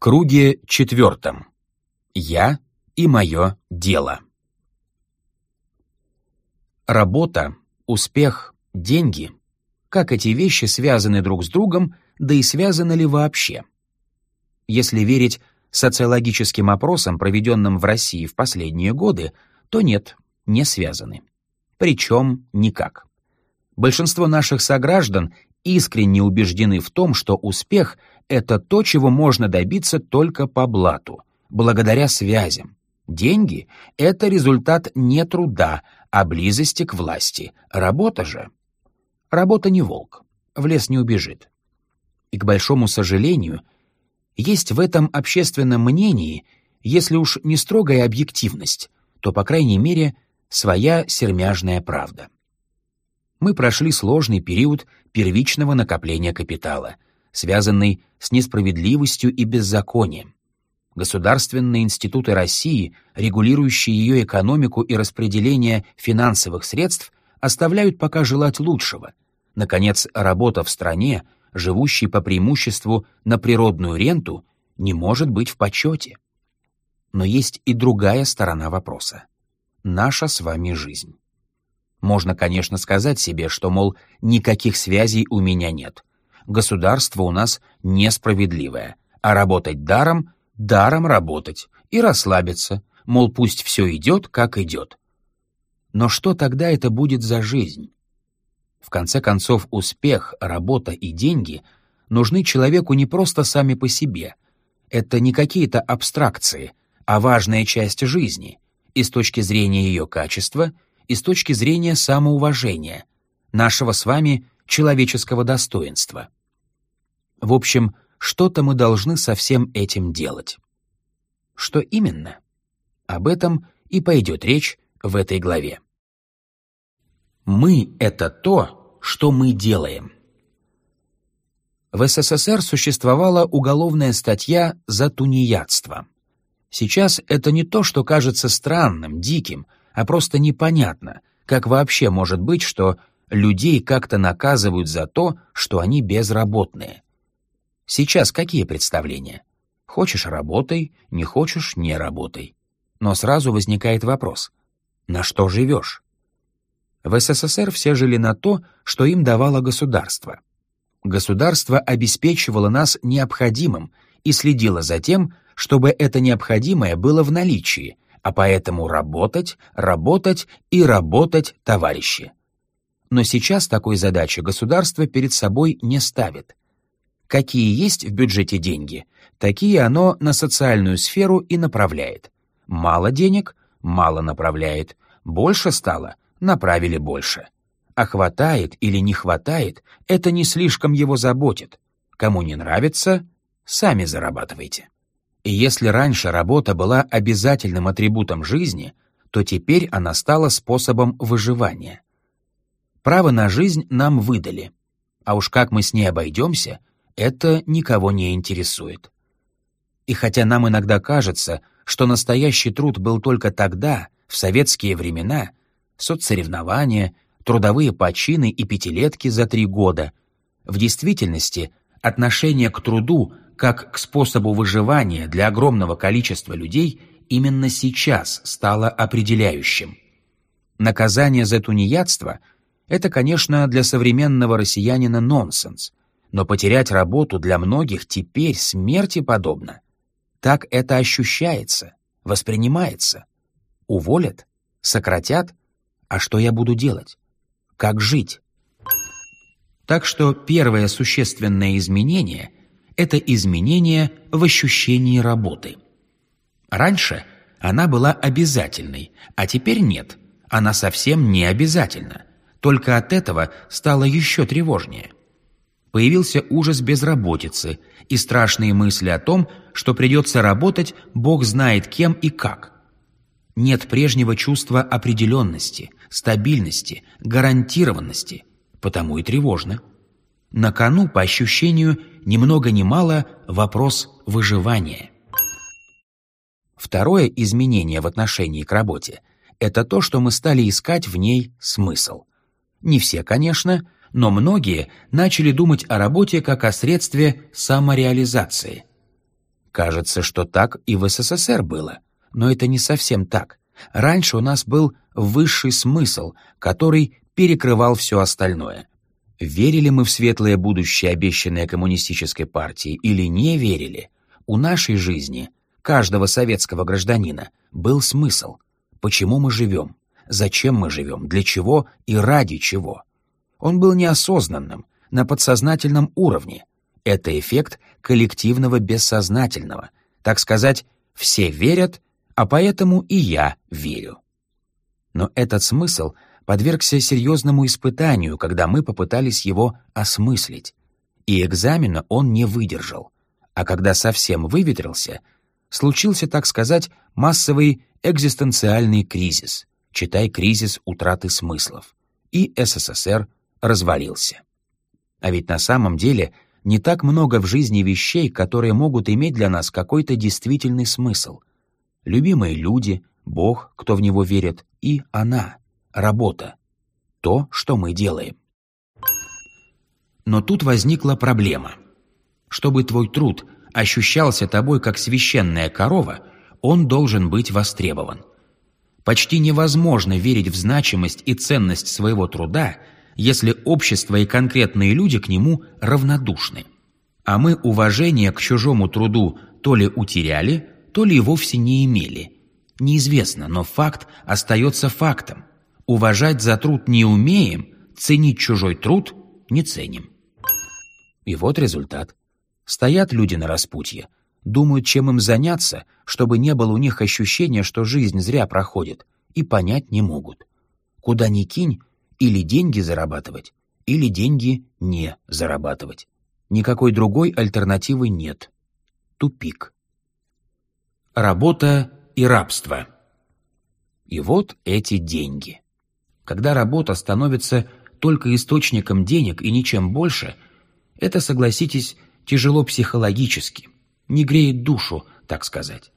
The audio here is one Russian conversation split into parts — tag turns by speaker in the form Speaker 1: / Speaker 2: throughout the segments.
Speaker 1: круге четвертом. Я и мое дело. Работа, успех, деньги — как эти вещи связаны друг с другом, да и связаны ли вообще? Если верить социологическим опросам, проведенным в России в последние годы, то нет, не связаны. Причем никак. Большинство наших сограждан искренне убеждены в том, что успех — это то, чего можно добиться только по блату, благодаря связям. Деньги — это результат не труда, а близости к власти. Работа же... Работа не волк, в лес не убежит. И, к большому сожалению, есть в этом общественном мнении, если уж не строгая объективность, то, по крайней мере, своя сермяжная правда мы прошли сложный период первичного накопления капитала, связанный с несправедливостью и беззаконием. Государственные институты России, регулирующие ее экономику и распределение финансовых средств, оставляют пока желать лучшего. Наконец, работа в стране, живущей по преимуществу на природную ренту, не может быть в почете. Но есть и другая сторона вопроса. Наша с вами жизнь. Можно, конечно, сказать себе, что, мол, никаких связей у меня нет. Государство у нас несправедливое, а работать даром — даром работать и расслабиться, мол, пусть все идет, как идет. Но что тогда это будет за жизнь? В конце концов, успех, работа и деньги нужны человеку не просто сами по себе. Это не какие-то абстракции, а важная часть жизни, и с точки зрения ее качества — и с точки зрения самоуважения, нашего с вами человеческого достоинства. В общем, что-то мы должны со всем этим делать. Что именно? Об этом и пойдет речь в этой главе. Мы — это то, что мы делаем. В СССР существовала уголовная статья за тунеядство. Сейчас это не то, что кажется странным, диким — а просто непонятно, как вообще может быть, что людей как-то наказывают за то, что они безработные. Сейчас какие представления? Хочешь — работай, не хочешь — не работай. Но сразу возникает вопрос — на что живешь? В СССР все жили на то, что им давало государство. Государство обеспечивало нас необходимым и следило за тем, чтобы это необходимое было в наличии, а поэтому работать, работать и работать, товарищи. Но сейчас такой задачи государство перед собой не ставит. Какие есть в бюджете деньги, такие оно на социальную сферу и направляет. Мало денег — мало направляет, больше стало — направили больше. А хватает или не хватает — это не слишком его заботит. Кому не нравится — сами зарабатывайте. И если раньше работа была обязательным атрибутом жизни, то теперь она стала способом выживания. Право на жизнь нам выдали, а уж как мы с ней обойдемся, это никого не интересует. И хотя нам иногда кажется, что настоящий труд был только тогда, в советские времена, соцсоревнования, трудовые почины и пятилетки за три года, в действительности отношение к труду как к способу выживания для огромного количества людей именно сейчас стало определяющим. Наказание за тунеядство – это, конечно, для современного россиянина нонсенс, но потерять работу для многих теперь смерти подобно. Так это ощущается, воспринимается. Уволят? Сократят? А что я буду делать? Как жить? Так что первое существенное изменение – это изменение в ощущении работы. Раньше она была обязательной, а теперь нет, она совсем не обязательна. Только от этого стало еще тревожнее. Появился ужас безработицы и страшные мысли о том, что придется работать бог знает кем и как. Нет прежнего чувства определенности, стабильности, гарантированности, потому и тревожно. На кону, по ощущению, ни много ни мало вопрос выживания. Второе изменение в отношении к работе — это то, что мы стали искать в ней смысл. Не все, конечно, но многие начали думать о работе как о средстве самореализации. Кажется, что так и в СССР было, но это не совсем так. Раньше у нас был высший смысл, который перекрывал все остальное. Верили мы в светлое будущее, обещанное коммунистической партией, или не верили, у нашей жизни, каждого советского гражданина, был смысл. Почему мы живем? Зачем мы живем? Для чего и ради чего? Он был неосознанным, на подсознательном уровне. Это эффект коллективного бессознательного. Так сказать, все верят, а поэтому и я верю. Но этот смысл — подвергся серьезному испытанию, когда мы попытались его осмыслить. И экзамена он не выдержал. А когда совсем выветрился, случился, так сказать, массовый экзистенциальный кризис, читай кризис утраты смыслов, и СССР развалился. А ведь на самом деле не так много в жизни вещей, которые могут иметь для нас какой-то действительный смысл. Любимые люди, Бог, кто в него верит, и она — работа. То, что мы делаем. Но тут возникла проблема. Чтобы твой труд ощущался тобой как священная корова, он должен быть востребован. Почти невозможно верить в значимость и ценность своего труда, если общество и конкретные люди к нему равнодушны. А мы уважение к чужому труду то ли утеряли, то ли вовсе не имели. Неизвестно, но факт остается фактом. Уважать за труд не умеем, ценить чужой труд не ценим. И вот результат. Стоят люди на распутье, думают, чем им заняться, чтобы не было у них ощущения, что жизнь зря проходит, и понять не могут. Куда ни кинь, или деньги зарабатывать, или деньги не зарабатывать. Никакой другой альтернативы нет. Тупик. Работа и рабство. И вот эти деньги. Когда работа становится только источником денег и ничем больше, это, согласитесь, тяжело психологически, не греет душу, так сказать.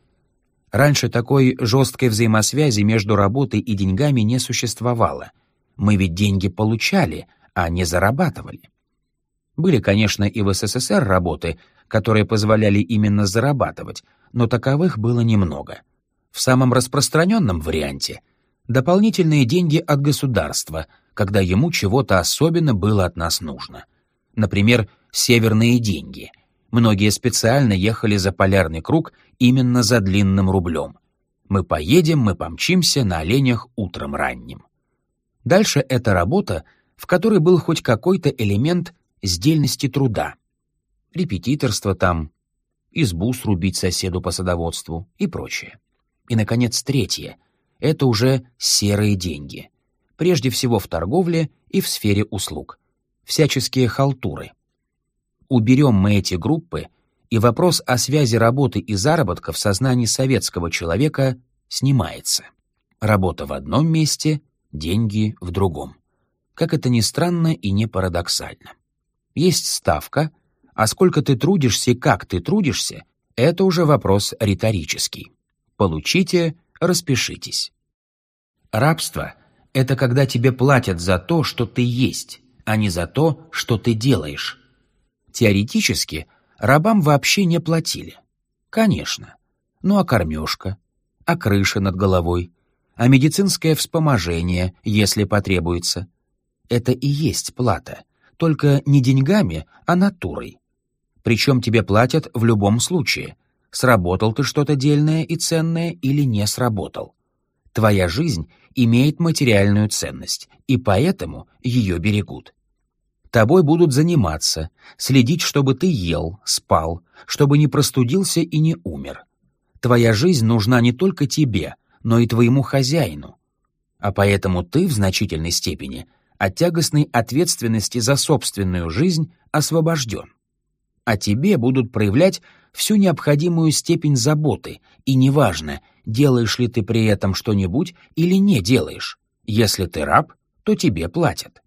Speaker 1: Раньше такой жесткой взаимосвязи между работой и деньгами не существовало. Мы ведь деньги получали, а не зарабатывали. Были, конечно, и в СССР работы, которые позволяли именно зарабатывать, но таковых было немного. В самом распространенном варианте — дополнительные деньги от государства, когда ему чего-то особенно было от нас нужно. Например, северные деньги. Многие специально ехали за полярный круг именно за длинным рублем. Мы поедем, мы помчимся на оленях утром ранним. Дальше это работа, в которой был хоть какой-то элемент сдельности труда. Репетиторство там, избу срубить соседу по садоводству и прочее. И, наконец, третье — это уже серые деньги. Прежде всего в торговле и в сфере услуг. Всяческие халтуры. Уберем мы эти группы, и вопрос о связи работы и заработка в сознании советского человека снимается. Работа в одном месте, деньги в другом. Как это ни странно и не парадоксально. Есть ставка, а сколько ты трудишься и как ты трудишься, это уже вопрос риторический. Получите, распишитесь. Рабство — это когда тебе платят за то, что ты есть, а не за то, что ты делаешь. Теоретически, рабам вообще не платили. Конечно. Ну а кормежка? А крыша над головой? А медицинское вспоможение, если потребуется? Это и есть плата, только не деньгами, а натурой. Причем тебе платят в любом случае. Сработал ты что-то дельное и ценное или не сработал. Твоя жизнь имеет материальную ценность, и поэтому ее берегут. Тобой будут заниматься, следить, чтобы ты ел, спал, чтобы не простудился и не умер. Твоя жизнь нужна не только тебе, но и твоему хозяину. А поэтому ты в значительной степени от тягостной ответственности за собственную жизнь освобожден. А тебе будут проявлять всю необходимую степень заботы, и неважно, делаешь ли ты при этом что-нибудь или не делаешь. Если ты раб, то тебе платят.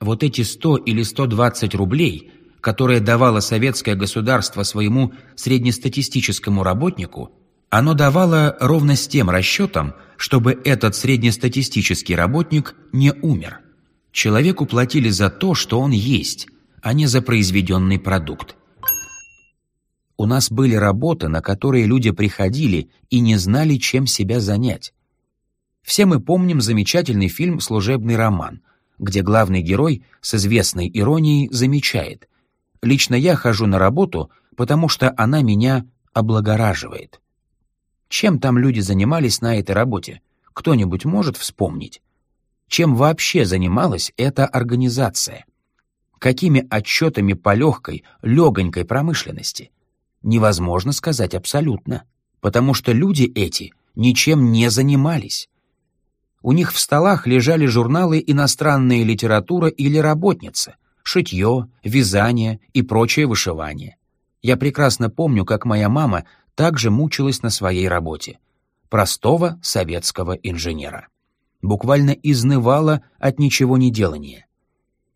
Speaker 1: Вот эти 100 или 120 рублей, которые давало советское государство своему среднестатистическому работнику, оно давало ровно с тем расчетом, чтобы этот среднестатистический работник не умер. Человеку платили за то, что он есть, а не за произведенный продукт. У нас были работы, на которые люди приходили и не знали, чем себя занять. Все мы помним замечательный фильм «Служебный роман», где главный герой с известной иронией замечает «Лично я хожу на работу, потому что она меня облагораживает». Чем там люди занимались на этой работе? Кто-нибудь может вспомнить? Чем вообще занималась эта организация? Какими отчетами по легкой, легонькой промышленности? Невозможно сказать абсолютно, потому что люди эти ничем не занимались. У них в столах лежали журналы «Иностранная литература» или «Работница», шитье, вязание и прочее вышивание. Я прекрасно помню, как моя мама также мучилась на своей работе. Простого советского инженера. Буквально изнывала от ничего не делания.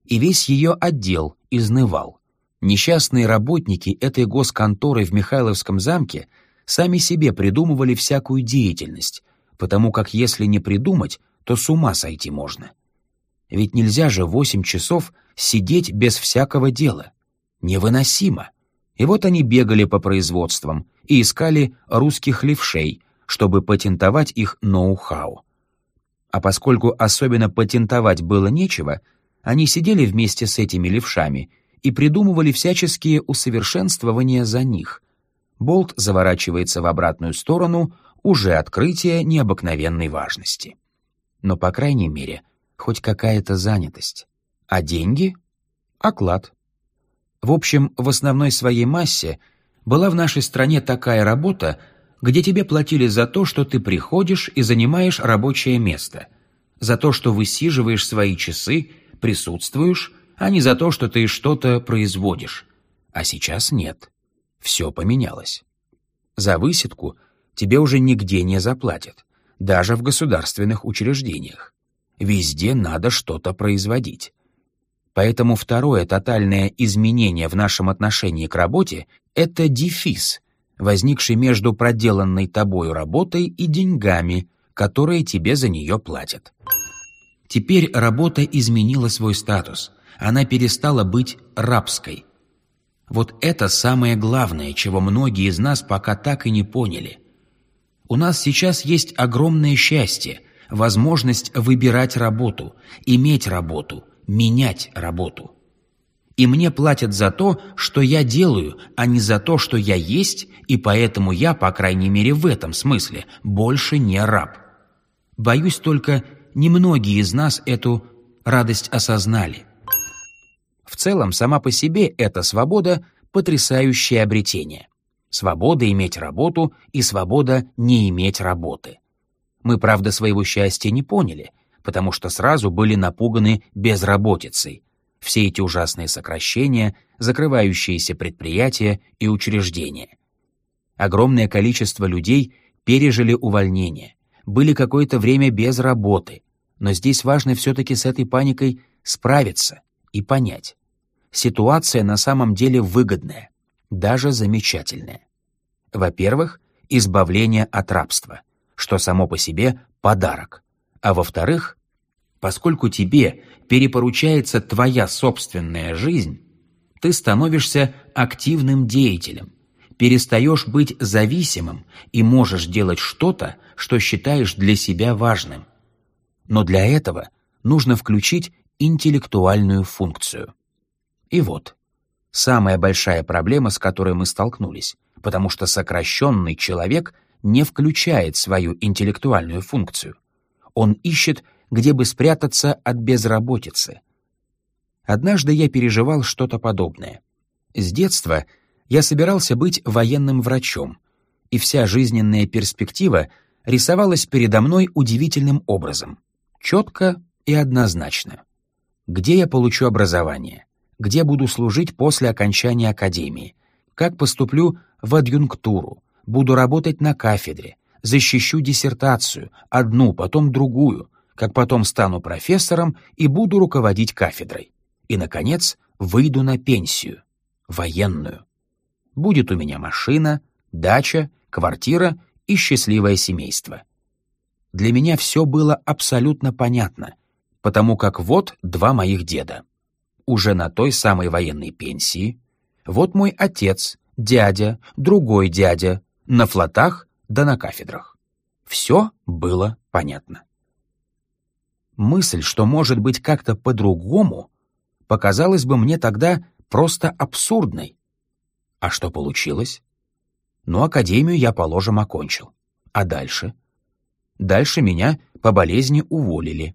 Speaker 1: И весь ее отдел изнывал. Несчастные работники этой госконторы в Михайловском замке сами себе придумывали всякую деятельность, потому как если не придумать, то с ума сойти можно. Ведь нельзя же восемь часов сидеть без всякого дела. Невыносимо. И вот они бегали по производствам и искали русских левшей, чтобы патентовать их ноу-хау. А поскольку особенно патентовать было нечего, они сидели вместе с этими левшами и придумывали всяческие усовершенствования за них. Болт заворачивается в обратную сторону, уже открытие необыкновенной важности. Но, по крайней мере, хоть какая-то занятость. А деньги — оклад. В общем, в основной своей массе была в нашей стране такая работа, где тебе платили за то, что ты приходишь и занимаешь рабочее место, за то, что высиживаешь свои часы, присутствуешь, а не за то, что ты что-то производишь. А сейчас нет. Все поменялось. За высидку — тебе уже нигде не заплатят, даже в государственных учреждениях. Везде надо что-то производить. Поэтому второе тотальное изменение в нашем отношении к работе — это дефис, возникший между проделанной тобою работой и деньгами, которые тебе за нее платят. Теперь работа изменила свой статус, она перестала быть рабской. Вот это самое главное, чего многие из нас пока так и не поняли. У нас сейчас есть огромное счастье, возможность выбирать работу, иметь работу, менять работу. И мне платят за то, что я делаю, а не за то, что я есть, и поэтому я, по крайней мере в этом смысле, больше не раб. Боюсь только, немногие из нас эту радость осознали. В целом, сама по себе эта свобода – потрясающее обретение. Свобода иметь работу и свобода не иметь работы. Мы, правда, своего счастья не поняли, потому что сразу были напуганы безработицей. Все эти ужасные сокращения, закрывающиеся предприятия и учреждения. Огромное количество людей пережили увольнение, были какое-то время без работы, но здесь важно все-таки с этой паникой справиться и понять. Ситуация на самом деле выгодная даже замечательное. Во-первых, избавление от рабства, что само по себе подарок. А во-вторых, поскольку тебе перепоручается твоя собственная жизнь, ты становишься активным деятелем, перестаешь быть зависимым и можешь делать что-то, что считаешь для себя важным. Но для этого нужно включить интеллектуальную функцию. И вот, самая большая проблема, с которой мы столкнулись, потому что сокращенный человек не включает свою интеллектуальную функцию. Он ищет, где бы спрятаться от безработицы. Однажды я переживал что-то подобное. С детства я собирался быть военным врачом, и вся жизненная перспектива рисовалась передо мной удивительным образом, четко и однозначно. Где я получу образование? Где буду служить после окончания академии, как поступлю в адъюнктуру, буду работать на кафедре, защищу диссертацию, одну, потом другую, как потом стану профессором и буду руководить кафедрой. И, наконец, выйду на пенсию, военную. Будет у меня машина, дача, квартира и счастливое семейство. Для меня все было абсолютно понятно, потому как вот два моих деда уже на той самой военной пенсии. Вот мой отец, дядя, другой дядя, на флотах да на кафедрах. Все было понятно. Мысль, что может быть как-то по-другому, показалась бы мне тогда просто абсурдной. А что получилось? Ну, академию я, положим, окончил. А дальше? Дальше меня по болезни уволили.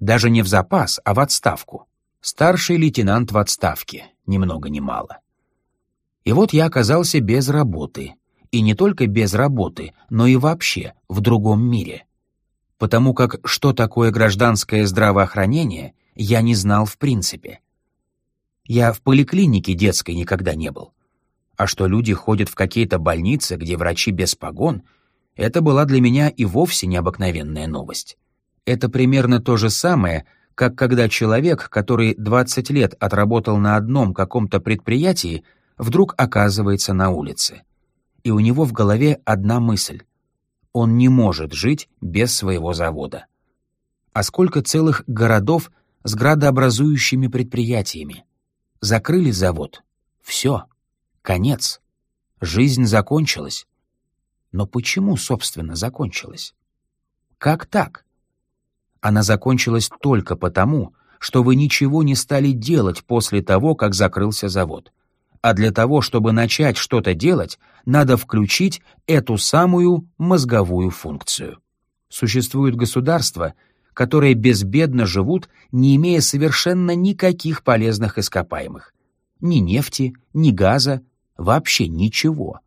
Speaker 1: Даже не в запас, а в отставку. Старший лейтенант в отставке, ни много ни мало. И вот я оказался без работы. И не только без работы, но и вообще в другом мире. Потому как что такое гражданское здравоохранение, я не знал в принципе. Я в поликлинике детской никогда не был. А что люди ходят в какие-то больницы, где врачи без погон, это была для меня и вовсе необыкновенная новость. Это примерно то же самое, как когда человек, который 20 лет отработал на одном каком-то предприятии, вдруг оказывается на улице. И у него в голове одна мысль. Он не может жить без своего завода. А сколько целых городов с градообразующими предприятиями? Закрыли завод. Все. Конец. Жизнь закончилась. Но почему, собственно, закончилась? Как так? Она закончилась только потому, что вы ничего не стали делать после того, как закрылся завод. А для того, чтобы начать что-то делать, надо включить эту самую мозговую функцию. Существуют государства, которые безбедно живут, не имея совершенно никаких полезных ископаемых. Ни нефти, ни газа, вообще ничего.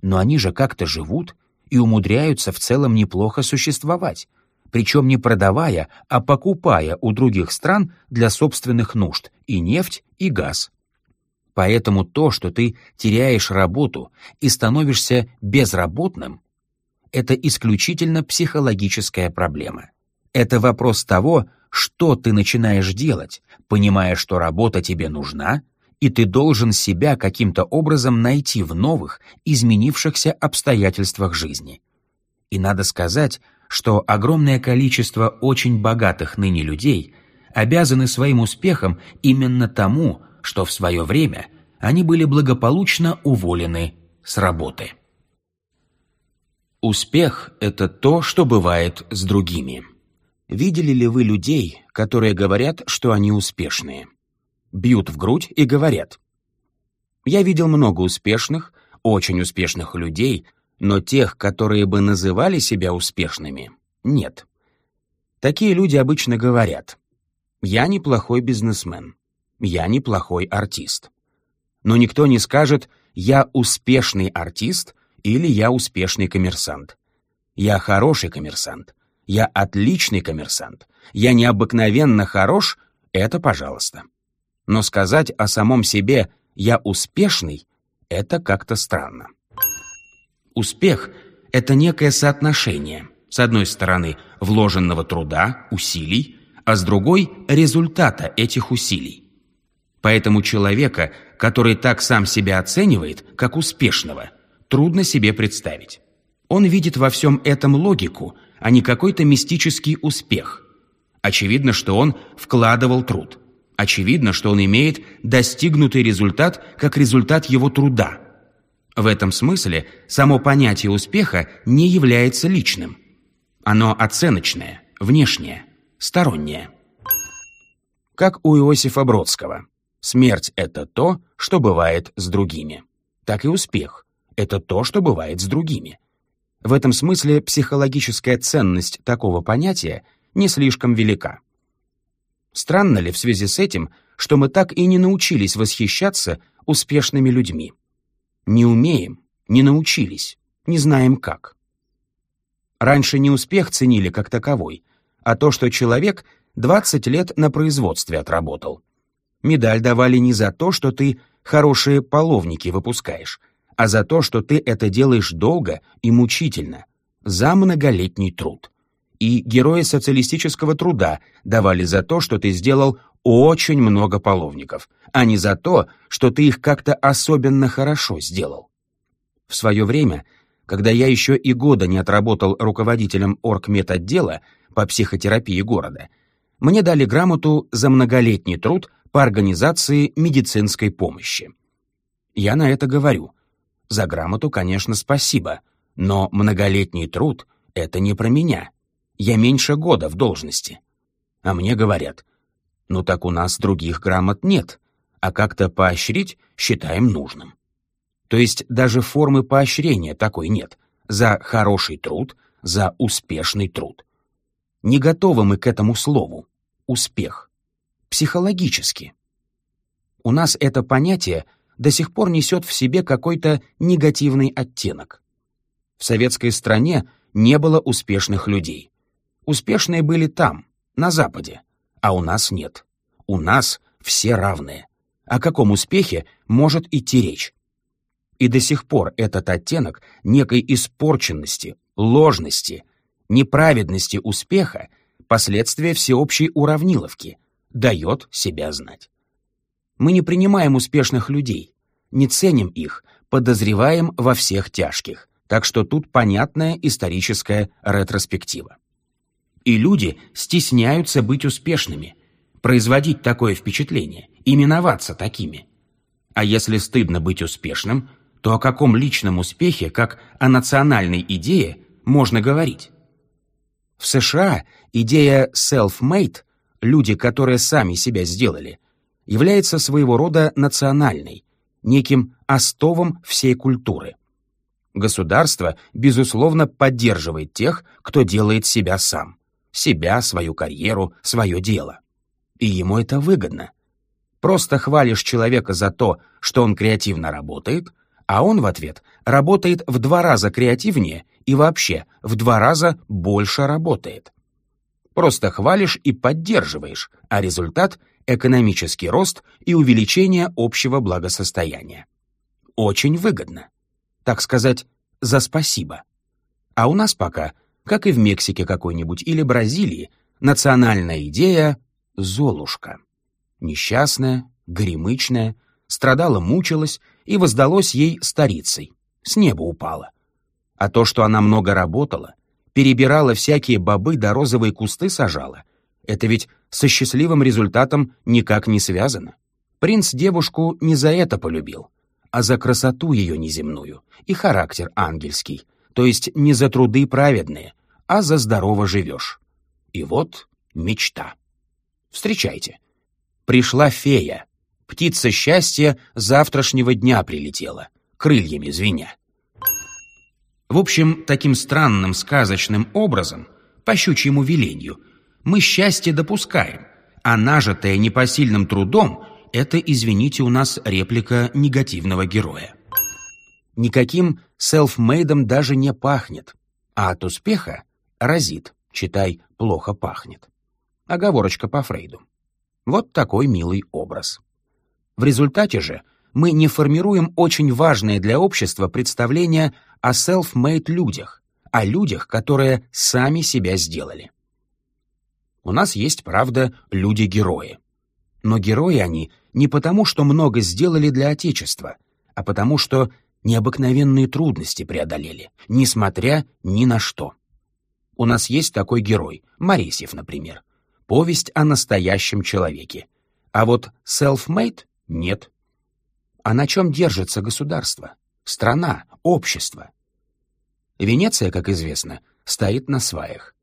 Speaker 1: Но они же как-то живут и умудряются в целом неплохо существовать, причем не продавая, а покупая у других стран для собственных нужд и нефть, и газ. Поэтому то, что ты теряешь работу и становишься безработным, это исключительно психологическая проблема. Это вопрос того, что ты начинаешь делать, понимая, что работа тебе нужна, и ты должен себя каким-то образом найти в новых, изменившихся обстоятельствах жизни. И надо сказать, что огромное количество очень богатых ныне людей обязаны своим успехом именно тому, что в свое время они были благополучно уволены с работы. Успех — это то, что бывает с другими. Видели ли вы людей, которые говорят, что они успешные? Бьют в грудь и говорят. Я видел много успешных, очень успешных людей, но тех, которые бы называли себя успешными, нет. Такие люди обычно говорят «Я неплохой бизнесмен», «Я неплохой артист». Но никто не скажет «Я успешный артист» или «Я успешный коммерсант». «Я хороший коммерсант», «Я отличный коммерсант», «Я необыкновенно хорош» — это пожалуйста. Но сказать о самом себе «я успешный» — это как-то странно. Успех — это некое соотношение, с одной стороны, вложенного труда, усилий, а с другой — результата этих усилий. Поэтому человека, который так сам себя оценивает, как успешного, трудно себе представить. Он видит во всем этом логику, а не какой-то мистический успех. Очевидно, что он вкладывал труд. Очевидно, что он имеет достигнутый результат как результат его труда, в этом смысле само понятие успеха не является личным. Оно оценочное, внешнее, стороннее. Как у Иосифа Бродского. Смерть — это то, что бывает с другими. Так и успех — это то, что бывает с другими. В этом смысле психологическая ценность такого понятия не слишком велика. Странно ли в связи с этим, что мы так и не научились восхищаться успешными людьми? Не умеем, не научились, не знаем как. Раньше не успех ценили как таковой, а то, что человек 20 лет на производстве отработал. Медаль давали не за то, что ты хорошие половники выпускаешь, а за то, что ты это делаешь долго и мучительно, за многолетний труд. И герои социалистического труда давали за то, что ты сделал очень много половников, а не за то, что ты их как-то особенно хорошо сделал. В свое время, когда я еще и года не отработал руководителем оргмедотдела по психотерапии города, мне дали грамоту за многолетний труд по организации медицинской помощи. Я на это говорю. За грамоту, конечно, спасибо, но многолетний труд — это не про меня. Я меньше года в должности. А мне говорят, ну так у нас других грамот нет, а как-то поощрить считаем нужным. То есть даже формы поощрения такой нет. За хороший труд, за успешный труд. Не готовы мы к этому слову. Успех. Психологически. У нас это понятие до сих пор несет в себе какой-то негативный оттенок. В советской стране не было успешных людей. Успешные были там, на Западе, а у нас нет. У нас все равные. О каком успехе может идти речь? И до сих пор этот оттенок некой испорченности, ложности, неправедности успеха, последствия всеобщей уравниловки, дает себя знать. Мы не принимаем успешных людей, не ценим их, подозреваем во всех тяжких, так что тут понятная историческая ретроспектива. И люди стесняются быть успешными, производить такое впечатление, именоваться такими. А если стыдно быть успешным, то о каком личном успехе, как о национальной идее, можно говорить? В США идея self-made, люди, которые сами себя сделали, является своего рода национальной, неким остовом всей культуры. Государство, безусловно, поддерживает тех, кто делает себя сам себя, свою карьеру, свое дело. И ему это выгодно. Просто хвалишь человека за то, что он креативно работает, а он в ответ работает в два раза креативнее и вообще в два раза больше работает. Просто хвалишь и поддерживаешь, а результат — экономический рост и увеличение общего благосостояния. Очень выгодно. Так сказать, за спасибо. А у нас пока как и в Мексике какой-нибудь или Бразилии, национальная идея — Золушка. Несчастная, горемычная, страдала, мучилась, и воздалось ей старицей, с неба упала. А то, что она много работала, перебирала всякие бобы да розовые кусты сажала, это ведь со счастливым результатом никак не связано. Принц девушку не за это полюбил, а за красоту ее неземную и характер ангельский, то есть не за труды праведные, а за здорово живешь. И вот мечта. Встречайте. Пришла фея. Птица счастья завтрашнего дня прилетела, крыльями звеня. В общем, таким странным сказочным образом, по щучьему велению, мы счастье допускаем, а нажитое непосильным трудом — это, извините, у нас реплика негативного героя. Никаким селфмейдом даже не пахнет, а от успеха разит, читай, плохо пахнет. Оговорочка по Фрейду. Вот такой милый образ. В результате же мы не формируем очень важное для общества представление о self-made людях, о людях, которые сами себя сделали. У нас есть, правда, люди-герои. Но герои они не потому, что много сделали для Отечества, а потому что необыкновенные трудности преодолели, несмотря ни на что. У нас есть такой герой, Моресьев, например. Повесть о настоящем человеке. А вот self-made — нет. А на чем держится государство? Страна, общество? Венеция, как известно, стоит на сваях.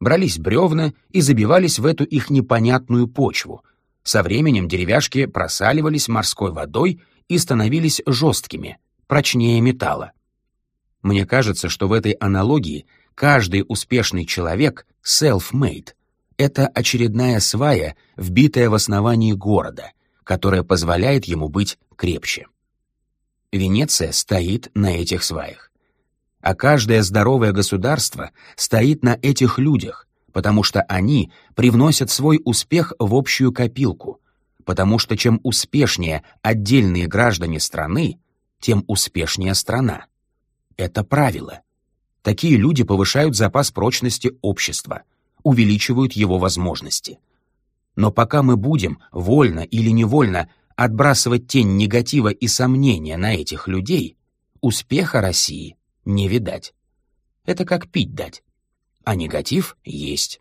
Speaker 1: Брались бревна и забивались в эту их непонятную почву. Со временем деревяшки просаливались морской водой и становились жесткими, прочнее металла. Мне кажется, что в этой аналогии каждый успешный человек self-made — это очередная свая, вбитая в основании города, которая позволяет ему быть крепче. Венеция стоит на этих сваях. А каждое здоровое государство стоит на этих людях, потому что они привносят свой успех в общую копилку, потому что чем успешнее отдельные граждане страны, тем успешнее страна. Это правило. Такие люди повышают запас прочности общества, увеличивают его возможности. Но пока мы будем, вольно или невольно, отбрасывать тень негатива и сомнения на этих людей, успеха России не видать. Это как пить дать. А негатив есть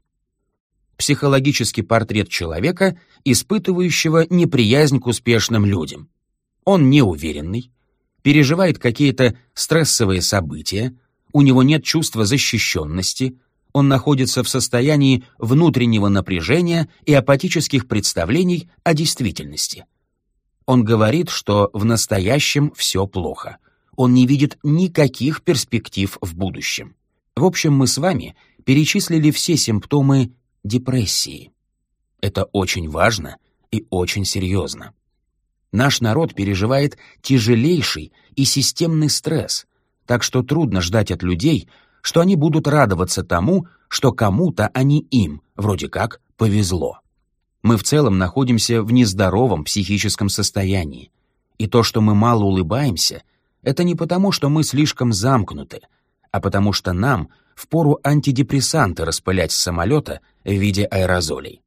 Speaker 1: психологический портрет человека, испытывающего неприязнь к успешным людям. Он неуверенный, переживает какие-то стрессовые события, у него нет чувства защищенности, он находится в состоянии внутреннего напряжения и апатических представлений о действительности. Он говорит, что в настоящем все плохо. Он не видит никаких перспектив в будущем. В общем, мы с вами перечислили все симптомы депрессии. Это очень важно и очень серьезно. Наш народ переживает тяжелейший и системный стресс, так что трудно ждать от людей, что они будут радоваться тому, что кому-то, а не им, вроде как, повезло. Мы в целом находимся в нездоровом психическом состоянии. И то, что мы мало улыбаемся, это не потому, что мы слишком замкнуты, а потому что нам впору антидепрессанты распылять с самолета в виде аэрозолей.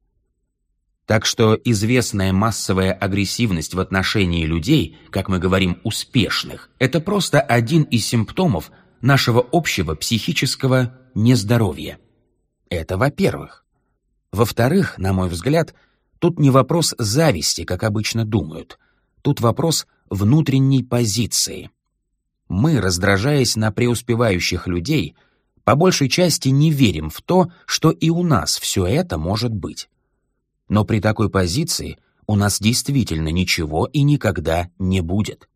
Speaker 1: Так что известная массовая агрессивность в отношении людей, как мы говорим, успешных, это просто один из симптомов нашего общего психического нездоровья. Это во-первых. Во-вторых, на мой взгляд, тут не вопрос зависти, как обычно думают. Тут вопрос внутренней позиции. Мы, раздражаясь на преуспевающих людей, по большей части не верим в то, что и у нас все это может быть. Но при такой позиции у нас действительно ничего и никогда не будет.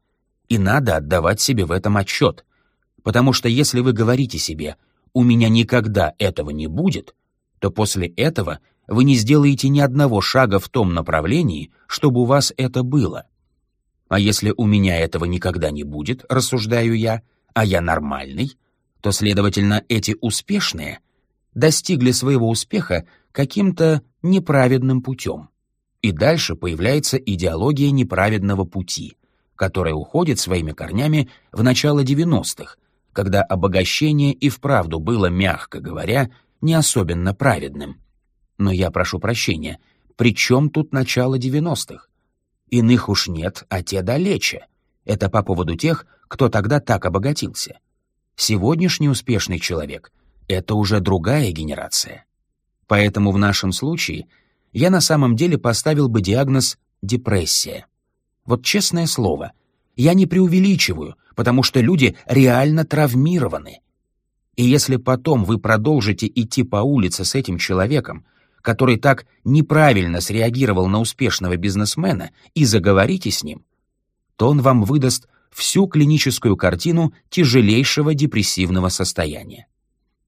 Speaker 1: И надо отдавать себе в этом отчет, потому что если вы говорите себе «у меня никогда этого не будет», то после этого вы не сделаете ни одного шага в том направлении, чтобы у вас это было. А если у меня этого никогда не будет, рассуждаю я, а я нормальный, то, следовательно, эти успешные достигли своего успеха каким-то неправедным путем. И дальше появляется идеология неправедного пути, которая уходит своими корнями в начало 90-х, когда обогащение и вправду было, мягко говоря, не особенно праведным. Но я прошу прощения, при чем тут начало 90-х? Иных уж нет, а те далече. Это по поводу тех, кто тогда так обогатился. Сегодняшний успешный человек — это уже другая генерация. Поэтому в нашем случае я на самом деле поставил бы диагноз «депрессия». Вот честное слово, я не преувеличиваю, потому что люди реально травмированы. И если потом вы продолжите идти по улице с этим человеком, который так неправильно среагировал на успешного бизнесмена, и заговорите с ним, то он вам выдаст всю клиническую картину тяжелейшего депрессивного состояния.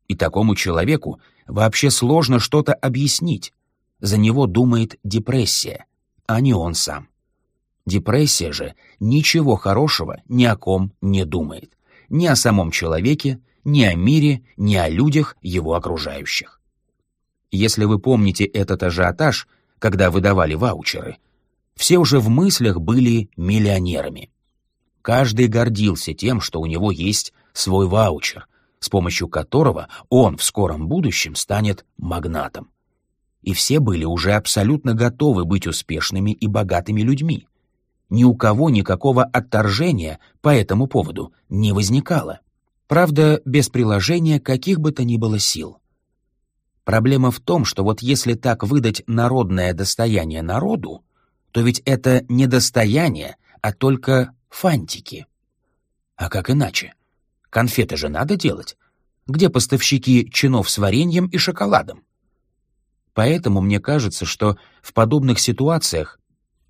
Speaker 1: И такому человеку вообще сложно что-то объяснить. За него думает депрессия, а не он сам. Депрессия же ничего хорошего ни о ком не думает. Ни о самом человеке, ни о мире, ни о людях, его окружающих. Если вы помните этот ажиотаж, когда выдавали ваучеры, все уже в мыслях были миллионерами. Каждый гордился тем, что у него есть свой ваучер, с помощью которого он в скором будущем станет магнатом. И все были уже абсолютно готовы быть успешными и богатыми людьми. Ни у кого никакого отторжения по этому поводу не возникало. Правда, без приложения каких бы то ни было сил. Проблема в том, что вот если так выдать народное достояние народу, то ведь это не достояние, а только фантики. А как иначе? Конфеты же надо делать. Где поставщики чинов с вареньем и шоколадом? Поэтому мне кажется, что в подобных ситуациях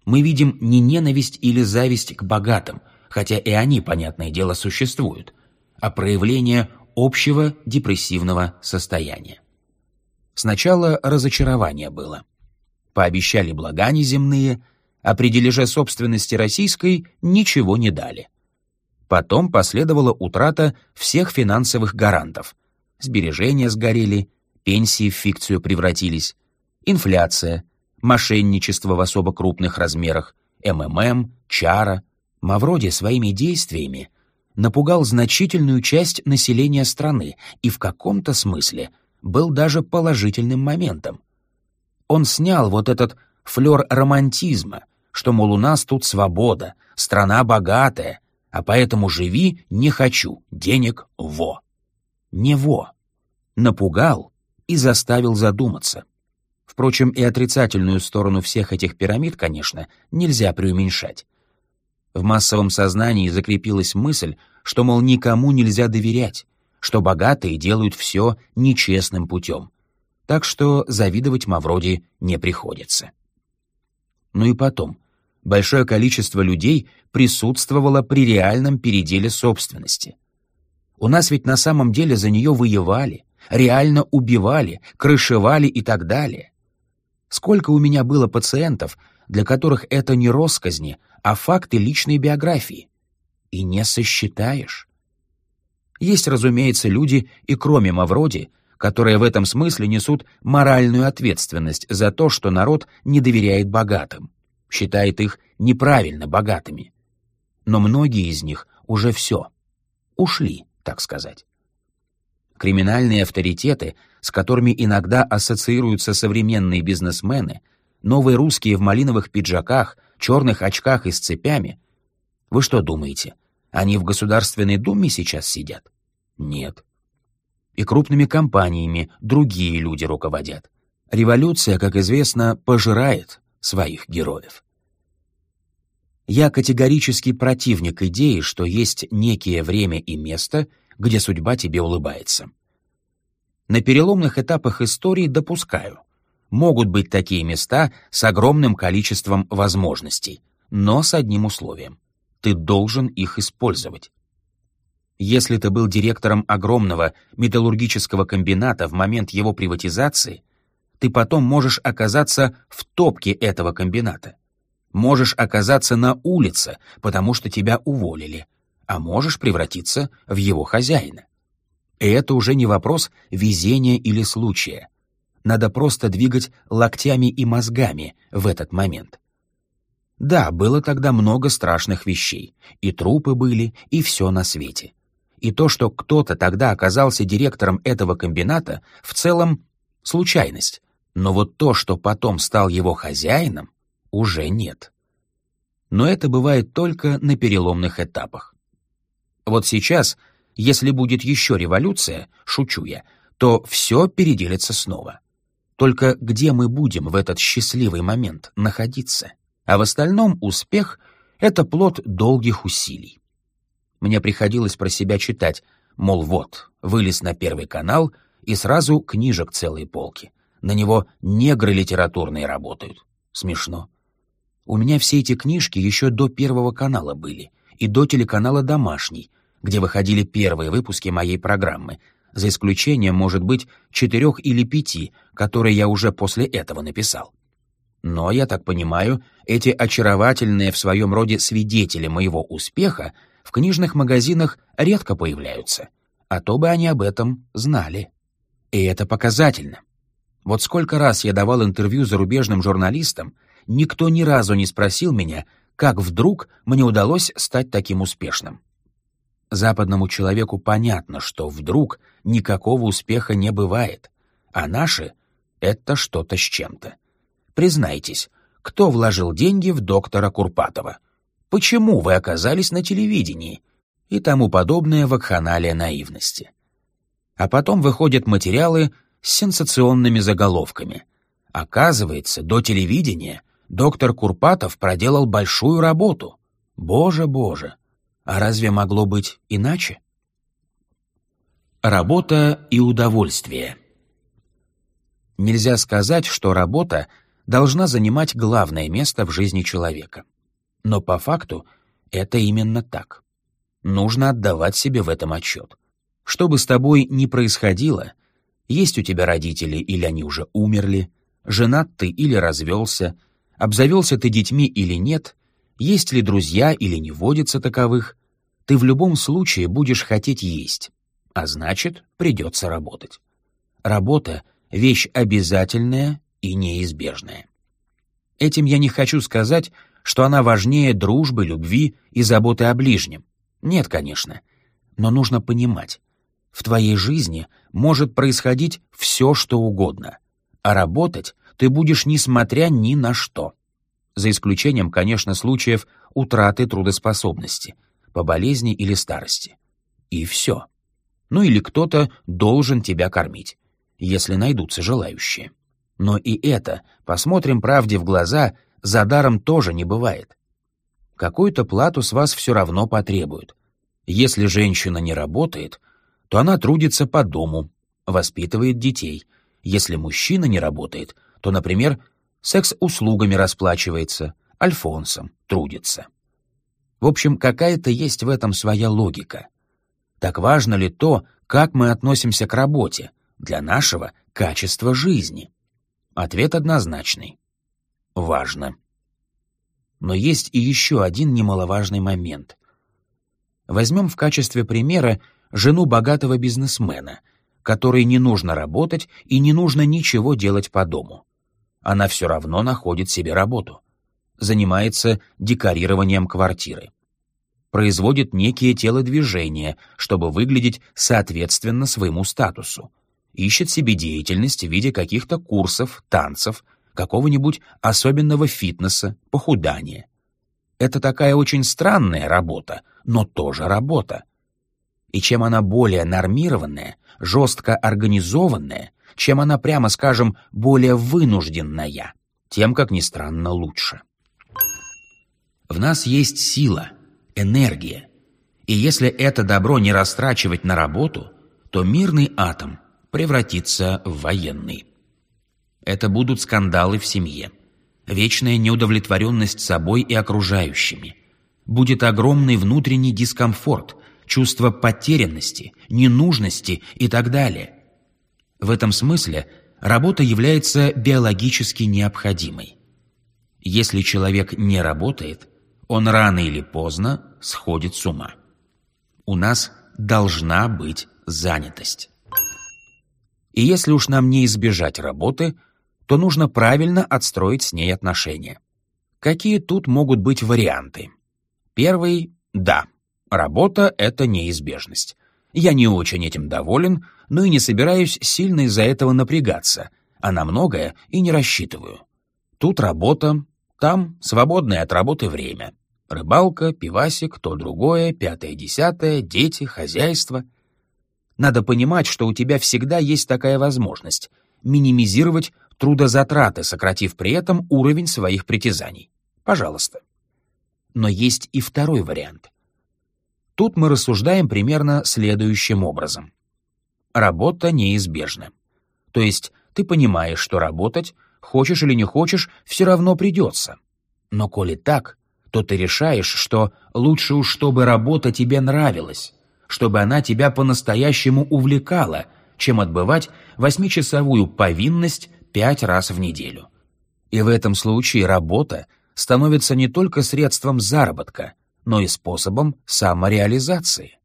Speaker 1: мы видим не ненависть или зависть к богатым, хотя и они, понятное дело, существуют, а проявление общего депрессивного состояния. Сначала разочарование было. Пообещали блага неземные, а при дележе собственности российской ничего не дали. Потом последовала утрата всех финансовых гарантов. Сбережения сгорели, пенсии в фикцию превратились, инфляция, мошенничество в особо крупных размерах, МММ, чара. Мавроди своими действиями напугал значительную часть населения страны и в каком-то смысле был даже положительным моментом. Он снял вот этот флер романтизма, что, мол, у нас тут свобода, страна богатая, а поэтому живи не хочу, денег во. Не во. Напугал и заставил задуматься. Впрочем, и отрицательную сторону всех этих пирамид, конечно, нельзя преуменьшать. В массовом сознании закрепилась мысль, что, мол, никому нельзя доверять, что богатые делают все нечестным путем. Так что завидовать Мавроди не приходится. Ну и потом, большое количество людей присутствовало при реальном переделе собственности. У нас ведь на самом деле за нее воевали, реально убивали, крышевали и так далее. Сколько у меня было пациентов, для которых это не росказни, а факты личной биографии. И не сосчитаешь. Есть, разумеется, люди и кроме Мавроди, которые в этом смысле несут моральную ответственность за то, что народ не доверяет богатым, считает их неправильно богатыми. Но многие из них уже все. Ушли, так сказать. Криминальные авторитеты, с которыми иногда ассоциируются современные бизнесмены, новые русские в малиновых пиджаках, черных очках и с цепями. Вы что думаете, они в Государственной Думе сейчас сидят? Нет. И крупными компаниями другие люди руководят. Революция, как известно, пожирает своих героев. Я категорический противник идеи, что есть некие время и место, где судьба тебе улыбается. На переломных этапах истории допускаю. Могут быть такие места с огромным количеством возможностей, но с одним условием. Ты должен их использовать. Если ты был директором огромного металлургического комбината в момент его приватизации, ты потом можешь оказаться в топке этого комбината. Можешь оказаться на улице, потому что тебя уволили, а можешь превратиться в его хозяина. И это уже не вопрос везения или случая. Надо просто двигать локтями и мозгами в этот момент. Да, было тогда много страшных вещей. И трупы были, и все на свете. И то, что кто-то тогда оказался директором этого комбината, в целом случайность. Но вот то, что потом стал его хозяином, уже нет. Но это бывает только на переломных этапах. Вот сейчас, если будет еще революция, шучу я, то все переделится снова. Только где мы будем в этот счастливый момент находиться? А в остальном успех — это плод долгих усилий. Мне приходилось про себя читать, мол, вот, вылез на Первый канал и сразу книжек целые полки. На него негры литературные работают. Смешно. У меня все эти книжки еще до Первого канала были, и до телеканала «Домашний», где выходили первые выпуски моей программы, за исключением, может быть, четырех или пяти, которые я уже после этого написал. Но, я так понимаю, эти очаровательные в своем роде свидетели моего успеха в книжных магазинах редко появляются, а то бы они об этом знали. И это показательно. Вот сколько раз я давал интервью зарубежным журналистам, никто ни разу не спросил меня, как вдруг мне удалось стать таким успешным. Западному человеку понятно, что вдруг никакого успеха не бывает, а наши — это что-то с чем-то. Признайтесь, кто вложил деньги в доктора Курпатова? Почему вы оказались на телевидении? И тому подобное вакханалия наивности. А потом выходят материалы с сенсационными заголовками. Оказывается, до телевидения доктор Курпатов проделал большую работу. Боже-боже! А разве могло быть иначе? Работа и удовольствие. Нельзя сказать, что работа должна занимать главное место в жизни человека. Но по факту это именно так. Нужно отдавать себе в этом отчет. Что бы с тобой ни происходило, есть у тебя родители или они уже умерли, женат ты или развелся, обзавелся ты детьми или нет, есть ли друзья или не водится таковых, ты в любом случае будешь хотеть есть, а значит, придется работать. Работа — вещь обязательная и неизбежная. Этим я не хочу сказать, что она важнее дружбы, любви и заботы о ближнем. Нет, конечно. Но нужно понимать, в твоей жизни может происходить все, что угодно, а работать ты будешь несмотря ни на что. За исключением, конечно, случаев утраты трудоспособности, по болезни или старости. И все. Ну или кто-то должен тебя кормить, если найдутся желающие. Но и это, посмотрим правде в глаза, за даром тоже не бывает. какую-то плату с вас все равно потребуют. Если женщина не работает, то она трудится по дому, воспитывает детей. Если мужчина не работает, то, например, секс-услугами расплачивается, альфонсом трудится. В общем, какая-то есть в этом своя логика. Так важно ли то, как мы относимся к работе, для нашего качества жизни? Ответ однозначный. Важно. Но есть и еще один немаловажный момент. Возьмем в качестве примера жену богатого бизнесмена, которой не нужно работать и не нужно ничего делать по дому. Она все равно находит себе работу. Занимается декорированием квартиры. Производит некие телодвижения, чтобы выглядеть соответственно своему статусу. Ищет себе деятельность в виде каких-то курсов, танцев, какого-нибудь особенного фитнеса, похудания. Это такая очень странная работа, но тоже работа. И чем она более нормированная, жестко организованная, чем она, прямо скажем, более вынужденная, тем, как ни странно, лучше. В нас есть сила, энергия. И если это добро не растрачивать на работу, то мирный атом превратится в военный. Это будут скандалы в семье, вечная неудовлетворенность собой и окружающими. Будет огромный внутренний дискомфорт, чувство потерянности, ненужности и так далее. В этом смысле работа является биологически необходимой. Если человек не работает, он рано или поздно сходит с ума. У нас должна быть занятость. И если уж нам не избежать работы – то нужно правильно отстроить с ней отношения. Какие тут могут быть варианты? Первый — да, работа — это неизбежность. Я не очень этим доволен, но и не собираюсь сильно из-за этого напрягаться, а на многое и не рассчитываю. Тут работа, там свободное от работы время. Рыбалка, пивасик, то другое, пятое-десятое, дети, хозяйство. Надо понимать, что у тебя всегда есть такая возможность — минимизировать трудозатраты, сократив при этом уровень своих притязаний. Пожалуйста. Но есть и второй вариант. Тут мы рассуждаем примерно следующим образом. Работа неизбежна. То есть ты понимаешь, что работать, хочешь или не хочешь, все равно придется. Но коли так, то ты решаешь, что лучше уж, чтобы работа тебе нравилась, чтобы она тебя по-настоящему увлекала, чем отбывать восьмичасовую повинность пять раз в неделю. И в этом случае работа становится не только средством заработка, но и способом самореализации.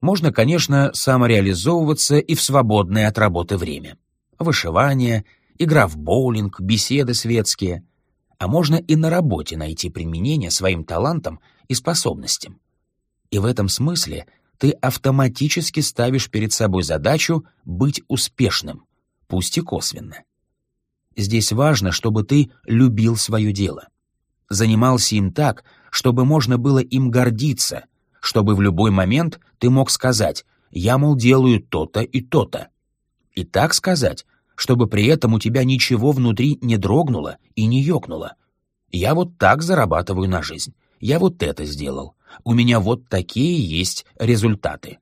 Speaker 1: Можно, конечно, самореализовываться и в свободное от работы время. Вышивание, игра в боулинг, беседы светские. А можно и на работе найти применение своим талантам и способностям. И в этом смысле ты автоматически ставишь перед собой задачу быть успешным, пусть и косвенно. Здесь важно, чтобы ты любил свое дело. Занимался им так, чтобы можно было им гордиться, чтобы в любой момент ты мог сказать «я, мол, делаю то-то и то-то». И так сказать, чтобы при этом у тебя ничего внутри не дрогнуло и не ёкнуло. Я вот так зарабатываю на жизнь. Я вот это сделал. У меня вот такие есть результаты.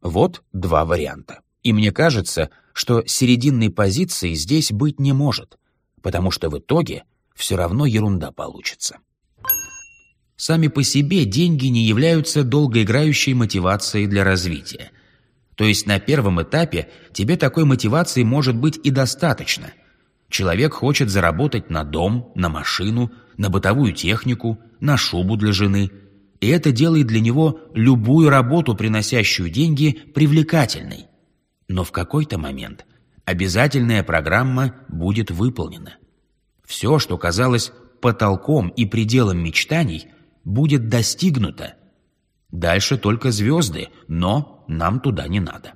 Speaker 1: Вот два варианта. И мне кажется, что серединной позиции здесь быть не может, потому что в итоге все равно ерунда получится. Сами по себе деньги не являются долгоиграющей мотивацией для развития. То есть на первом этапе тебе такой мотивации может быть и достаточно. Человек хочет заработать на дом, на машину, на бытовую технику, на шубу для жены. И это делает для него любую работу, приносящую деньги, привлекательной. Но в какой-то момент обязательная программа будет выполнена. Все, что казалось потолком и пределом мечтаний, будет достигнуто. Дальше только звезды, но нам туда не надо.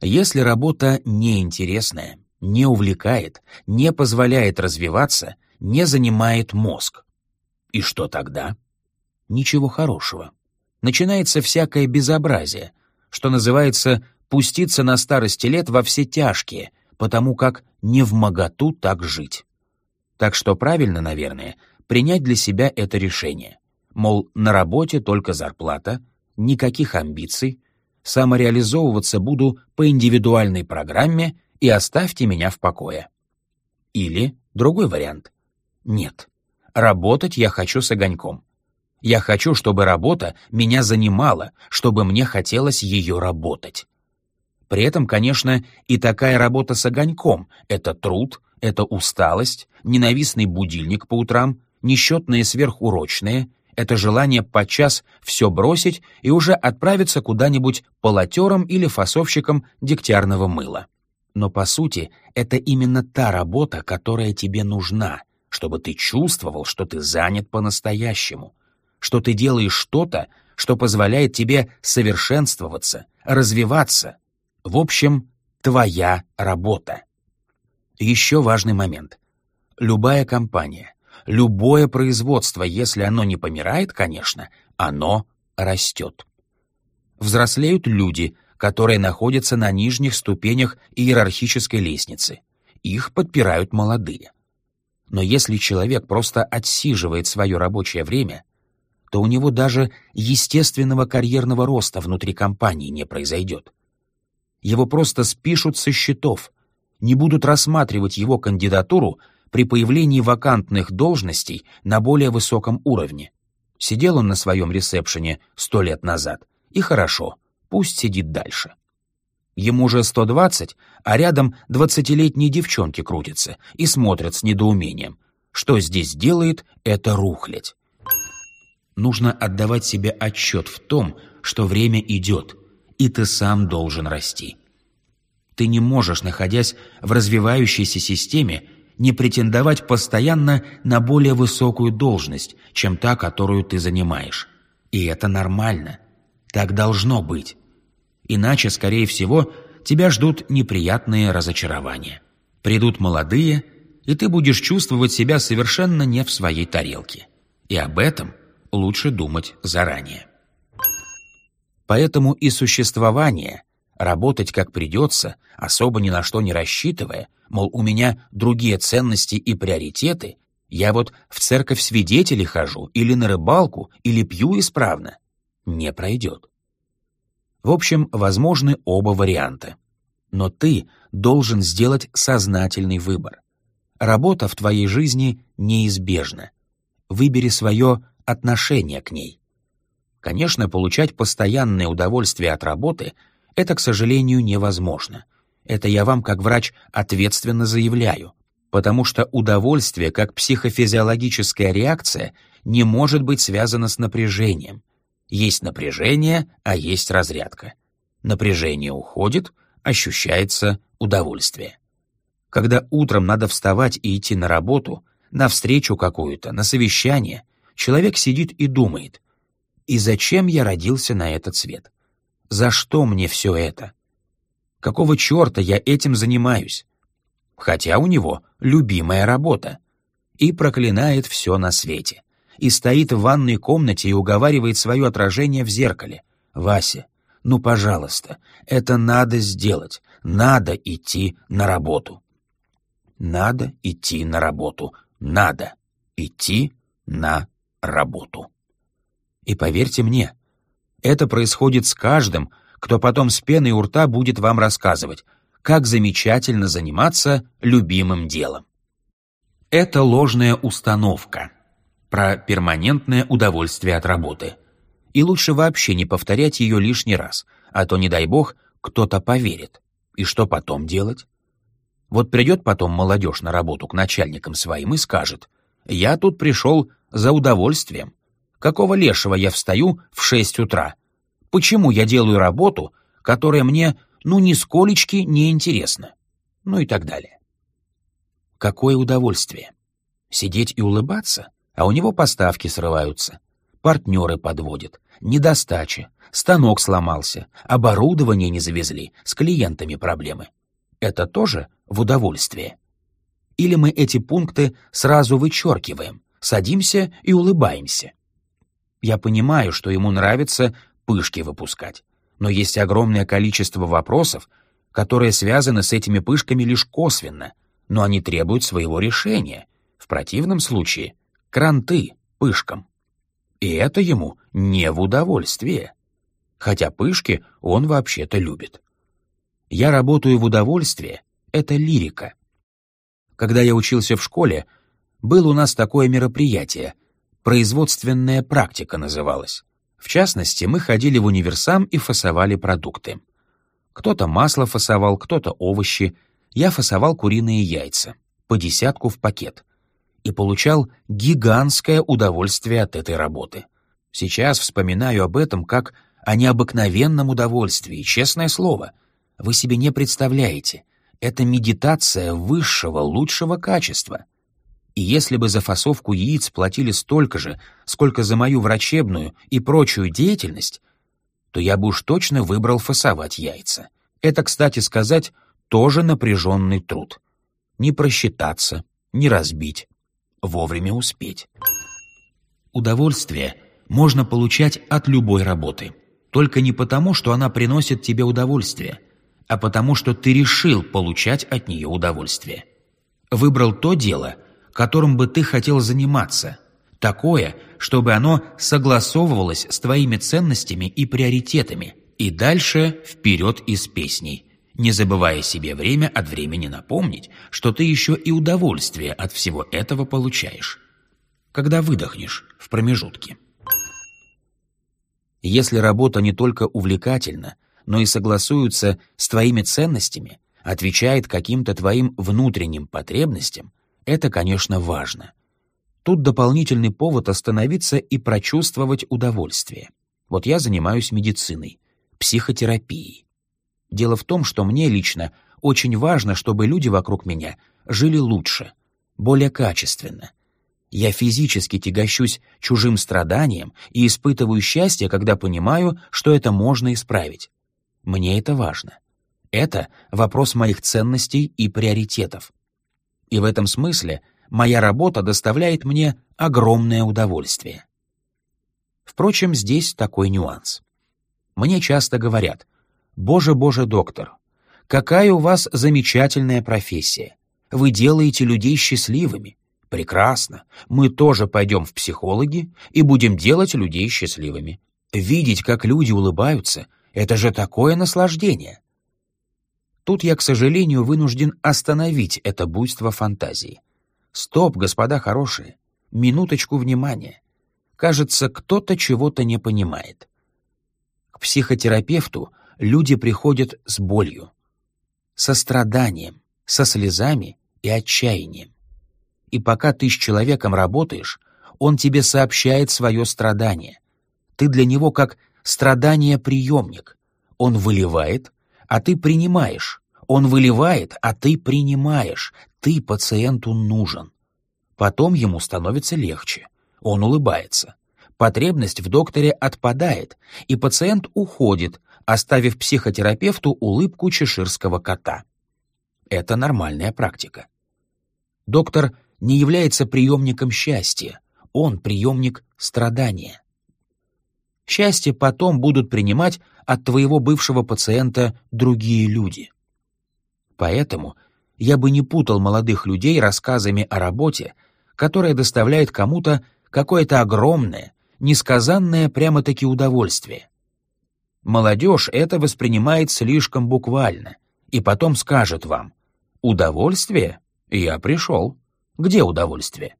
Speaker 1: Если работа неинтересная, не увлекает, не позволяет развиваться, не занимает мозг, и что тогда? Ничего хорошего. Начинается всякое безобразие – что называется, пуститься на старости лет во все тяжкие, потому как не в моготу так жить. Так что правильно, наверное, принять для себя это решение. Мол, на работе только зарплата, никаких амбиций, самореализовываться буду по индивидуальной программе и оставьте меня в покое. Или другой вариант. Нет, работать я хочу с огоньком. Я хочу, чтобы работа меня занимала, чтобы мне хотелось ее работать. При этом, конечно, и такая работа с огоньком — это труд, это усталость, ненавистный будильник по утрам, несчетные сверхурочные, это желание подчас все бросить и уже отправиться куда-нибудь полотером или фасовщиком дегтярного мыла. Но по сути, это именно та работа, которая тебе нужна, чтобы ты чувствовал, что ты занят по-настоящему, что ты делаешь что-то, что позволяет тебе совершенствоваться, развиваться. В общем, твоя работа. Еще важный момент. Любая компания, любое производство, если оно не помирает, конечно, оно растет. Взрослеют люди, которые находятся на нижних ступенях иерархической лестницы. Их подпирают молодые. Но если человек просто отсиживает свое рабочее время, то у него даже естественного карьерного роста внутри компании не произойдет. Его просто спишут со счетов, не будут рассматривать его кандидатуру при появлении вакантных должностей на более высоком уровне. Сидел он на своем ресепшене сто лет назад, и хорошо, пусть сидит дальше. Ему уже 120, а рядом двадцатилетние девчонки крутятся и смотрят с недоумением. Что здесь делает это рухлядь? Нужно отдавать себе отчет в том, что время идет, и ты сам должен расти. Ты не можешь, находясь в развивающейся системе, не претендовать постоянно на более высокую должность, чем та, которую ты занимаешь. И это нормально. Так должно быть. Иначе, скорее всего, тебя ждут неприятные разочарования. Придут молодые, и ты будешь чувствовать себя совершенно не в своей тарелке. И об этом лучше думать заранее. Поэтому и существование, работать как придется, особо ни на что не рассчитывая, мол, у меня другие ценности и приоритеты, я вот в церковь свидетелей хожу, или на рыбалку, или пью исправно, не пройдет. В общем, возможны оба варианта. Но ты должен сделать сознательный выбор. Работа в твоей жизни неизбежна. Выбери свое отношение к ней. Конечно, получать постоянное удовольствие от работы — это, к сожалению, невозможно — это я вам, как врач, ответственно заявляю, потому что удовольствие, как психофизиологическая реакция, не может быть связано с напряжением. Есть напряжение, а есть разрядка. Напряжение уходит, ощущается удовольствие. Когда утром надо вставать и идти на работу, на встречу какую-то, на совещание, человек сидит и думает, «И зачем я родился на этот свет? За что мне все это? Какого черта я этим занимаюсь? Хотя у него любимая работа. И проклинает все на свете. И стоит в ванной комнате и уговаривает свое отражение в зеркале. «Вася, ну, пожалуйста, это надо сделать. Надо идти на работу». Надо идти на работу. Надо идти на работу. И поверьте мне, это происходит с каждым, кто потом с пеной у рта будет вам рассказывать, как замечательно заниматься любимым делом. Это ложная установка про перманентное удовольствие от работы. И лучше вообще не повторять ее лишний раз, а то, не дай бог, кто-то поверит. И что потом делать? Вот придет потом молодежь на работу к начальникам своим и скажет, «Я тут пришел за удовольствием. Какого лешего я встаю в шесть утра, Почему я делаю работу, которая мне, ну, нисколечки не интересна? Ну и так далее. Какое удовольствие. Сидеть и улыбаться, а у него поставки срываются. Партнеры подводят, недостача, станок сломался, оборудование не завезли, с клиентами проблемы. Это тоже в удовольствие. Или мы эти пункты сразу вычеркиваем, садимся и улыбаемся. Я понимаю, что ему нравится пышки выпускать. Но есть огромное количество вопросов, которые связаны с этими пышками лишь косвенно, но они требуют своего решения. В противном случае кранты пышкам. И это ему не в удовольствие. Хотя пышки он вообще-то любит. Я работаю в удовольствие — это лирика. Когда я учился в школе, был у нас такое мероприятие, производственная практика называлась. В частности, мы ходили в универсам и фасовали продукты. Кто-то масло фасовал, кто-то овощи. Я фасовал куриные яйца, по десятку в пакет. И получал гигантское удовольствие от этой работы. Сейчас вспоминаю об этом как о необыкновенном удовольствии, честное слово. Вы себе не представляете. Это медитация высшего, лучшего качества. И если бы за фасовку яиц платили столько же, сколько за мою врачебную и прочую деятельность, то я бы уж точно выбрал фасовать яйца. Это, кстати сказать, тоже напряженный труд. Не просчитаться, не разбить, вовремя успеть. Удовольствие можно получать от любой работы. Только не потому, что она приносит тебе удовольствие, а потому, что ты решил получать от нее удовольствие. Выбрал то дело, которым бы ты хотел заниматься, такое, чтобы оно согласовывалось с твоими ценностями и приоритетами, и дальше вперед из песней, не забывая себе время от времени напомнить, что ты еще и удовольствие от всего этого получаешь, когда выдохнешь в промежутке. Если работа не только увлекательна, но и согласуется с твоими ценностями, отвечает каким-то твоим внутренним потребностям, это, конечно, важно. Тут дополнительный повод остановиться и прочувствовать удовольствие. Вот я занимаюсь медициной, психотерапией. Дело в том, что мне лично очень важно, чтобы люди вокруг меня жили лучше, более качественно. Я физически тягощусь чужим страданием и испытываю счастье, когда понимаю, что это можно исправить. Мне это важно. Это вопрос моих ценностей и приоритетов. И в этом смысле моя работа доставляет мне огромное удовольствие. Впрочем, здесь такой нюанс. Мне часто говорят, «Боже, боже, доктор, какая у вас замечательная профессия. Вы делаете людей счастливыми. Прекрасно. Мы тоже пойдем в психологи и будем делать людей счастливыми. Видеть, как люди улыбаются, это же такое наслаждение. Тут я, к сожалению, вынужден остановить это буйство фантазии. Стоп, господа хорошие, минуточку внимания. Кажется, кто-то чего-то не понимает. К психотерапевту люди приходят с болью, со страданием, со слезами и отчаянием. И пока ты с человеком работаешь, он тебе сообщает свое страдание. Ты для него как страдание-приемник. Он выливает, а ты принимаешь. Он выливает, а ты принимаешь. Ты пациенту нужен. Потом ему становится легче. Он улыбается. Потребность в докторе отпадает, и пациент уходит, оставив психотерапевту улыбку чеширского кота. Это нормальная практика. Доктор не является приемником счастья, он приемник страдания. Счастье потом будут принимать от твоего бывшего пациента другие люди. Поэтому я бы не путал молодых людей рассказами о работе, которая доставляет кому-то какое-то огромное, несказанное прямо-таки удовольствие. Молодежь это воспринимает слишком буквально и потом скажет вам «Удовольствие? Я пришел. Где удовольствие?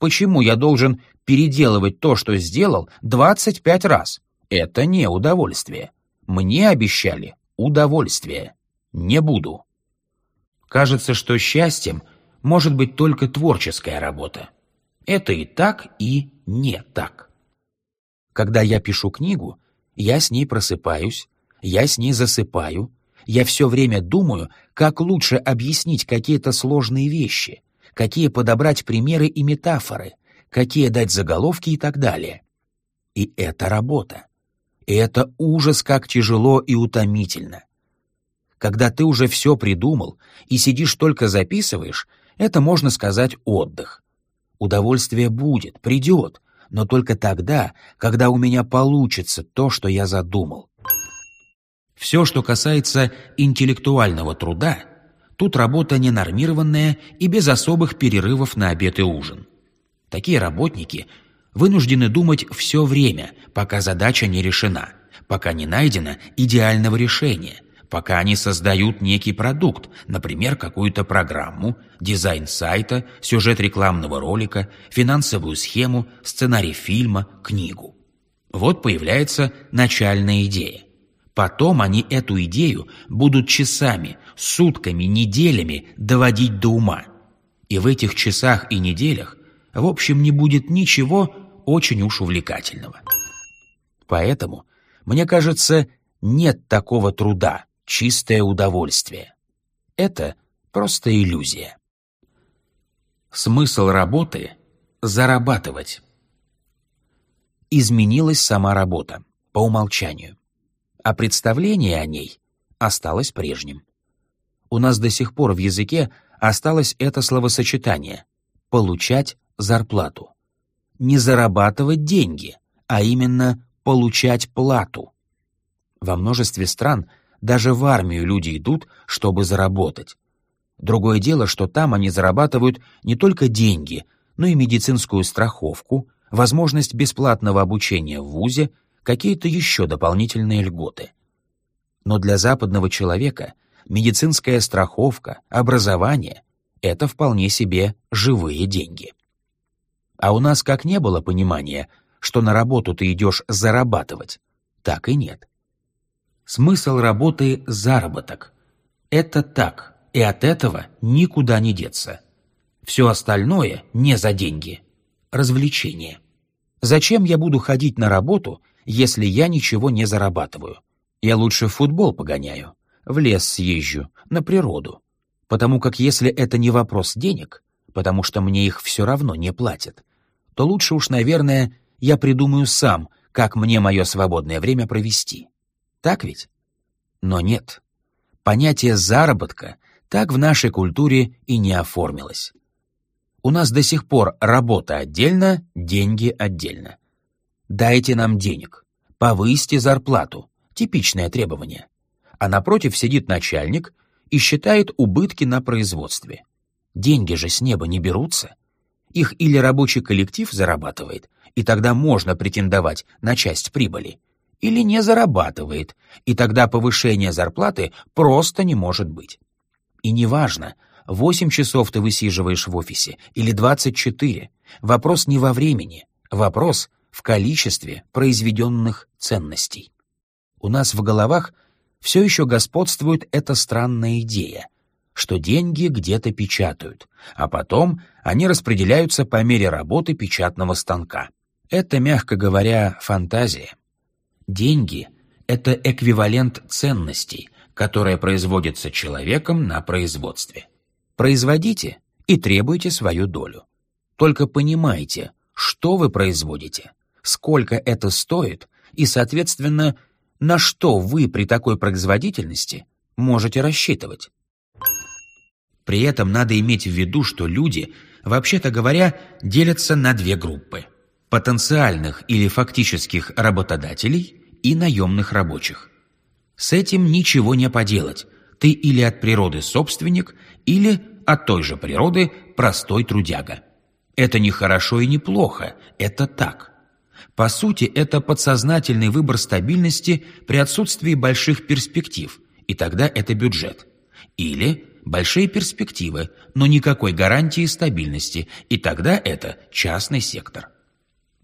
Speaker 1: Почему я должен переделывать то, что сделал, 25 раз? Это не удовольствие. Мне обещали удовольствие. Не буду. Кажется, что счастьем может быть только творческая работа. Это и так, и не так. Когда я пишу книгу, я с ней просыпаюсь, я с ней засыпаю, я все время думаю, как лучше объяснить какие-то сложные вещи, какие подобрать примеры и метафоры, какие дать заголовки и так далее. И это работа. И это ужас как тяжело и утомительно. Когда ты уже все придумал и сидишь только записываешь, это, можно сказать, отдых. Удовольствие будет, придет, но только тогда, когда у меня получится то, что я задумал. Все, что касается интеллектуального труда, тут работа ненормированная и без особых перерывов на обед и ужин. Такие работники вынуждены думать все время, пока задача не решена, пока не найдено идеального решения, пока они создают некий продукт, например, какую-то программу, дизайн сайта, сюжет рекламного ролика, финансовую схему, сценарий фильма, книгу. Вот появляется начальная идея. Потом они эту идею будут часами, сутками, неделями доводить до ума. И в этих часах и неделях, в общем, не будет ничего очень уж увлекательного. Поэтому, мне кажется, нет такого труда, чистое удовольствие. Это просто иллюзия. Смысл работы – зарабатывать. Изменилась сама работа, по умолчанию а представление о ней осталось прежним. У нас до сих пор в языке осталось это словосочетание «получать зарплату». Не зарабатывать деньги, а именно получать плату. Во множестве стран даже в армию люди идут, чтобы заработать. Другое дело, что там они зарабатывают не только деньги, но и медицинскую страховку, возможность бесплатного обучения в ВУЗе какие-то еще дополнительные льготы. Но для западного человека медицинская страховка, образование — это вполне себе живые деньги. А у нас как не было понимания, что на работу ты идешь зарабатывать, так и нет. Смысл работы — заработок. Это так, и от этого никуда не деться. Все остальное не за деньги. Развлечение. Зачем я буду ходить на работу, если я ничего не зарабатываю. Я лучше в футбол погоняю, в лес съезжу, на природу. Потому как если это не вопрос денег, потому что мне их все равно не платят, то лучше уж, наверное, я придумаю сам, как мне мое свободное время провести. Так ведь? Но нет. Понятие заработка так в нашей культуре и не оформилось. У нас до сих пор работа отдельно, деньги отдельно. Дайте нам денег. Повысьте зарплату. Типичное требование. А напротив сидит начальник и считает убытки на производстве. Деньги же с неба не берутся. Их или рабочий коллектив зарабатывает, и тогда можно претендовать на часть прибыли, или не зарабатывает, и тогда повышение зарплаты просто не может быть. И неважно, 8 часов ты высиживаешь в офисе или 24, вопрос не во времени, вопрос в количестве произведенных ценностей. У нас в головах все еще господствует эта странная идея, что деньги где-то печатают, а потом они распределяются по мере работы печатного станка. Это, мягко говоря, фантазия. Деньги — это эквивалент ценностей, которые производятся человеком на производстве. Производите и требуйте свою долю. Только понимайте, что вы производите, сколько это стоит и, соответственно, на что вы при такой производительности можете рассчитывать. При этом надо иметь в виду, что люди, вообще-то говоря, делятся на две группы – потенциальных или фактических работодателей и наемных рабочих. С этим ничего не поделать. Ты или от природы собственник, или от той же природы простой трудяга. Это не хорошо и не плохо, это так. По сути, это подсознательный выбор стабильности при отсутствии больших перспектив, и тогда это бюджет. Или большие перспективы, но никакой гарантии стабильности, и тогда это частный сектор.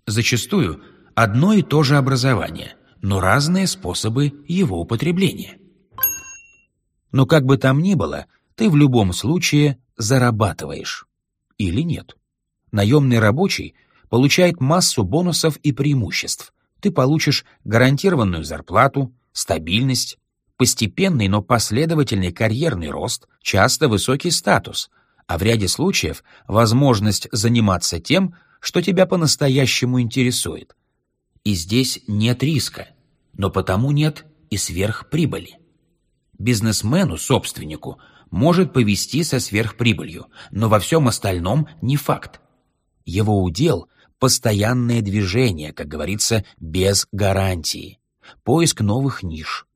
Speaker 1: Зачастую одно и то же образование, но разные способы его употребления. Но как бы там ни было, ты в любом случае зарабатываешь. Или нет. Наемный рабочий – получает массу бонусов и преимуществ. Ты получишь гарантированную зарплату, стабильность, постепенный, но последовательный карьерный рост, часто высокий статус, а в ряде случаев возможность заниматься тем, что тебя по-настоящему интересует. И здесь нет риска, но потому нет и сверхприбыли. Бизнесмену, собственнику, может повести со сверхприбылью, но во всем остальном не факт. Его удел постоянное движение, как говорится, без гарантии, поиск новых ниш,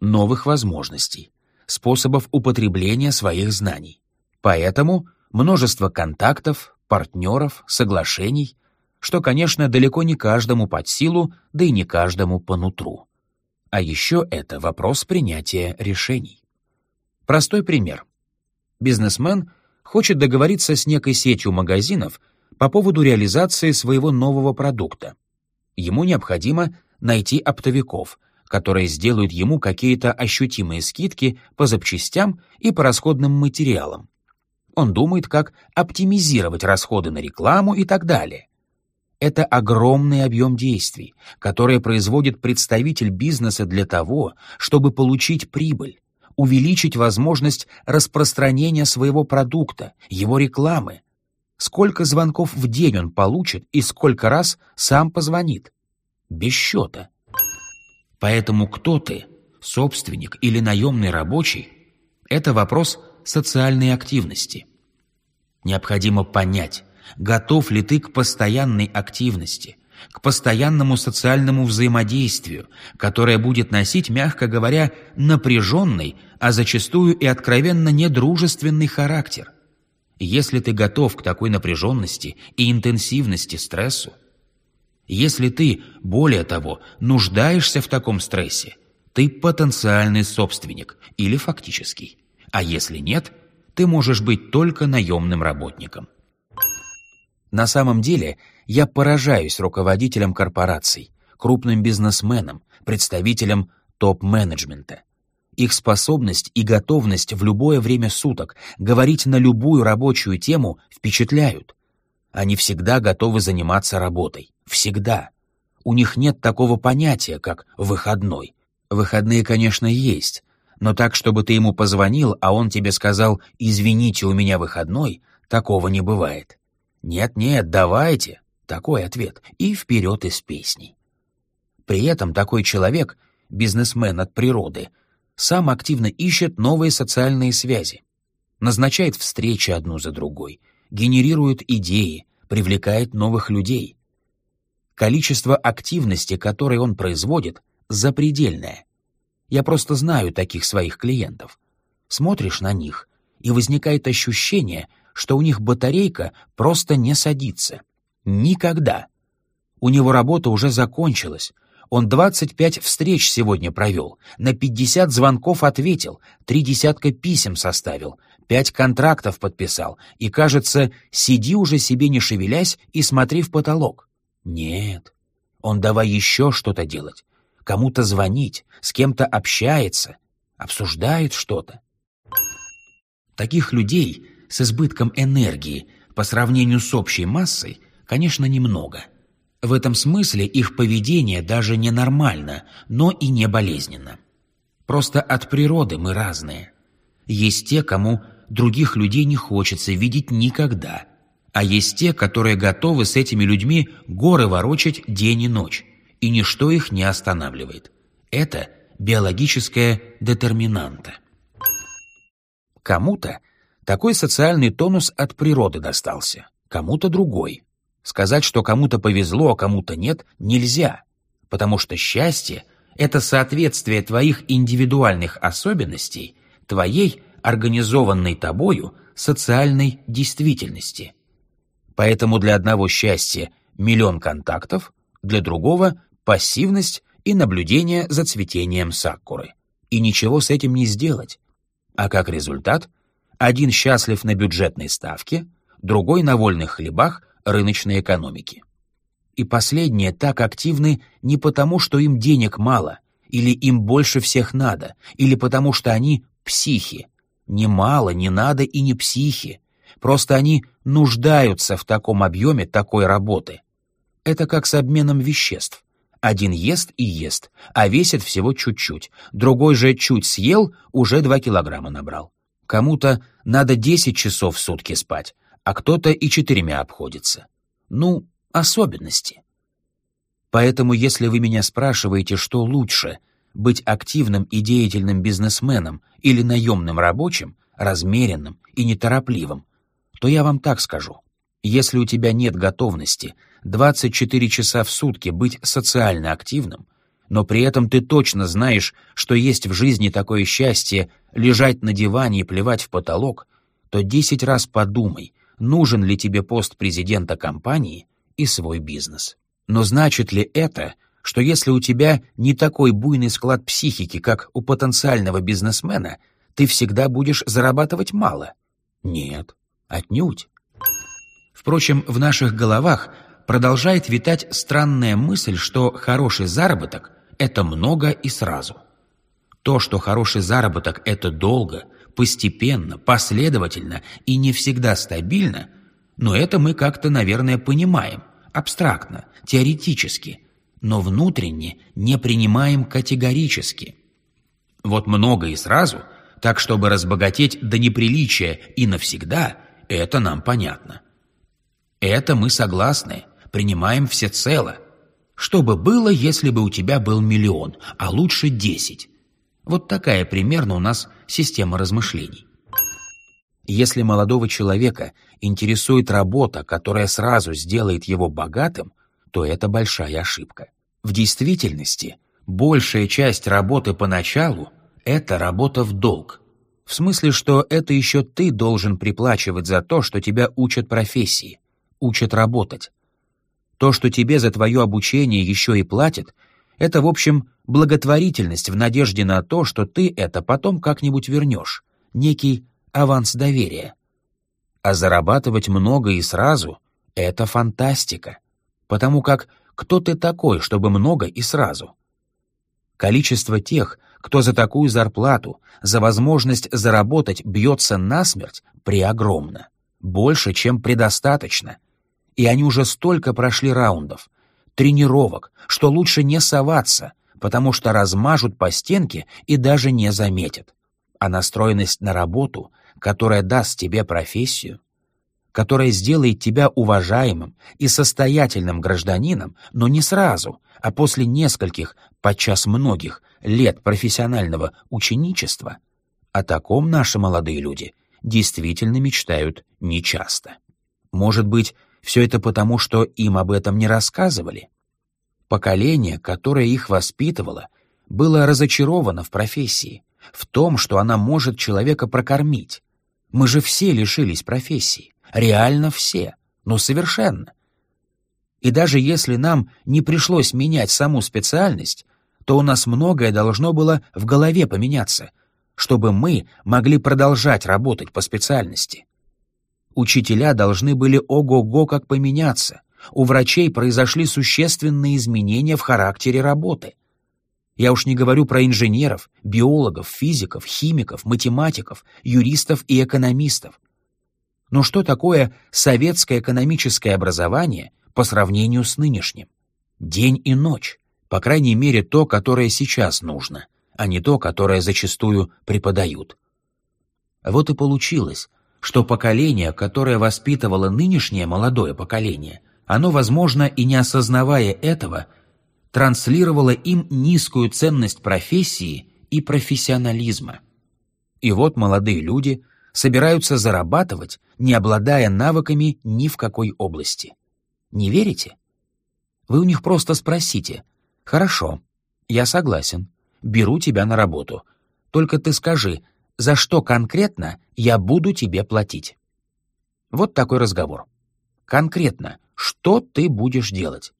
Speaker 1: новых возможностей, способов употребления своих знаний. Поэтому множество контактов, партнеров, соглашений, что, конечно, далеко не каждому под силу, да и не каждому по нутру. А еще это вопрос принятия решений. Простой пример. Бизнесмен хочет договориться с некой сетью магазинов по поводу реализации своего нового продукта. Ему необходимо найти оптовиков, которые сделают ему какие-то ощутимые скидки по запчастям и по расходным материалам. Он думает, как оптимизировать расходы на рекламу и так далее. Это огромный объем действий, которые производит представитель бизнеса для того, чтобы получить прибыль, увеличить возможность распространения своего продукта, его рекламы. Сколько звонков в день он получит и сколько раз сам позвонит? Без счета. Поэтому кто ты, собственник или наемный рабочий, это вопрос социальной активности. Необходимо понять, готов ли ты к постоянной активности, к постоянному социальному взаимодействию, которое будет носить, мягко говоря, напряженный, а зачастую и откровенно недружественный характер. Если ты готов к такой напряженности и интенсивности стрессу, если ты, более того, нуждаешься в таком стрессе, ты потенциальный собственник или фактический. А если нет, ты можешь быть только наемным работником. На самом деле, я поражаюсь руководителям корпораций, крупным бизнесменам, представителям топ-менеджмента. Их способность и готовность в любое время суток говорить на любую рабочую тему впечатляют. Они всегда готовы заниматься работой. Всегда. У них нет такого понятия, как «выходной». Выходные, конечно, есть, но так, чтобы ты ему позвонил, а он тебе сказал «извините, у меня выходной», такого не бывает. «Нет-нет, давайте», такой ответ, и вперед из песней. При этом такой человек, бизнесмен от природы, сам активно ищет новые социальные связи, назначает встречи одну за другой, генерирует идеи, привлекает новых людей. Количество активности, которое он производит, запредельное. Я просто знаю таких своих клиентов. Смотришь на них, и возникает ощущение, что у них батарейка просто не садится. Никогда. У него работа уже закончилась. Он 25 встреч сегодня провел, на 50 звонков ответил, три десятка писем составил, пять контрактов подписал, и, кажется, сиди уже себе не шевелясь и смотри в потолок. Нет, он давай еще что-то делать, кому-то звонить, с кем-то общается, обсуждает что-то. Таких людей с избытком энергии по сравнению с общей массой, конечно, немного. В этом смысле их поведение даже не нормально, но и не болезненно. Просто от природы мы разные. Есть те, кому других людей не хочется видеть никогда, а есть те, которые готовы с этими людьми горы ворочать день и ночь, и ничто их не останавливает. Это биологическая детерминанта. Кому-то такой социальный тонус от природы достался, кому-то другой. Сказать, что кому-то повезло, а кому-то нет, нельзя, потому что счастье — это соответствие твоих индивидуальных особенностей, твоей, организованной тобою, социальной действительности. Поэтому для одного счастья миллион контактов, для другого — пассивность и наблюдение за цветением саккуры. И ничего с этим не сделать. А как результат один счастлив на бюджетной ставке, другой на вольных хлебах рыночной экономики. И последние так активны не потому, что им денег мало, или им больше всех надо, или потому что они психи. Не мало, не надо и не психи. Просто они нуждаются в таком объеме такой работы. Это как с обменом веществ. Один ест и ест, а весит всего чуть-чуть. Другой же чуть съел, уже два килограмма набрал. Кому-то надо 10 часов в сутки спать, а кто-то и четырьмя обходится. Ну, особенности. Поэтому, если вы меня спрашиваете, что лучше, быть активным и деятельным бизнесменом или наемным рабочим, размеренным и неторопливым, то я вам так скажу. Если у тебя нет готовности 24 часа в сутки быть социально активным, но при этом ты точно знаешь, что есть в жизни такое счастье лежать на диване и плевать в потолок, то десять раз подумай, нужен ли тебе пост президента компании и свой бизнес. Но значит ли это, что если у тебя не такой буйный склад психики, как у потенциального бизнесмена, ты всегда будешь зарабатывать мало? Нет, отнюдь. Впрочем, в наших головах продолжает витать странная мысль, что хороший заработок – это много и сразу. То, что хороший заработок – это долго, постепенно, последовательно и не всегда стабильно, но это мы как-то, наверное, понимаем, абстрактно, теоретически, но внутренне не принимаем категорически. Вот много и сразу, так чтобы разбогатеть до неприличия и навсегда, это нам понятно. Это мы согласны, принимаем всецело. Что бы было, если бы у тебя был миллион, а лучше десять? Вот такая примерно у нас система размышлений. Если молодого человека интересует работа, которая сразу сделает его богатым, то это большая ошибка. В действительности, большая часть работы поначалу – это работа в долг. В смысле, что это еще ты должен приплачивать за то, что тебя учат профессии, учат работать. То, что тебе за твое обучение еще и платят, это, в общем, благотворительность в надежде на то, что ты это потом как-нибудь вернешь, некий аванс доверия. А зарабатывать много и сразу — это фантастика, потому как кто ты такой, чтобы много и сразу? Количество тех, кто за такую зарплату, за возможность заработать бьется насмерть, преогромно. Больше, чем предостаточно — и они уже столько прошли раундов, тренировок, что лучше не соваться, потому что размажут по стенке и даже не заметят. А настроенность на работу, которая даст тебе профессию, которая сделает тебя уважаемым и состоятельным гражданином, но не сразу, а после нескольких, подчас многих, лет профессионального ученичества, о таком наши молодые люди действительно мечтают нечасто. Может быть, все это потому, что им об этом не рассказывали. Поколение, которое их воспитывало, было разочаровано в профессии, в том, что она может человека прокормить. Мы же все лишились профессии, реально все, но совершенно. И даже если нам не пришлось менять саму специальность, то у нас многое должно было в голове поменяться, чтобы мы могли продолжать работать по специальности. Учителя должны были ого-го как поменяться. У врачей произошли существенные изменения в характере работы. Я уж не говорю про инженеров, биологов, физиков, химиков, математиков, юристов и экономистов. Но что такое советское экономическое образование по сравнению с нынешним? День и ночь, по крайней мере то, которое сейчас нужно, а не то, которое зачастую преподают. Вот и получилось, что поколение, которое воспитывало нынешнее молодое поколение, оно, возможно, и не осознавая этого, транслировало им низкую ценность профессии и профессионализма. И вот молодые люди собираются зарабатывать, не обладая навыками ни в какой области. Не верите? Вы у них просто спросите «Хорошо, я согласен, беру тебя на работу, только ты скажи, за что конкретно я буду тебе платить. Вот такой разговор. Конкретно, что ты будешь делать?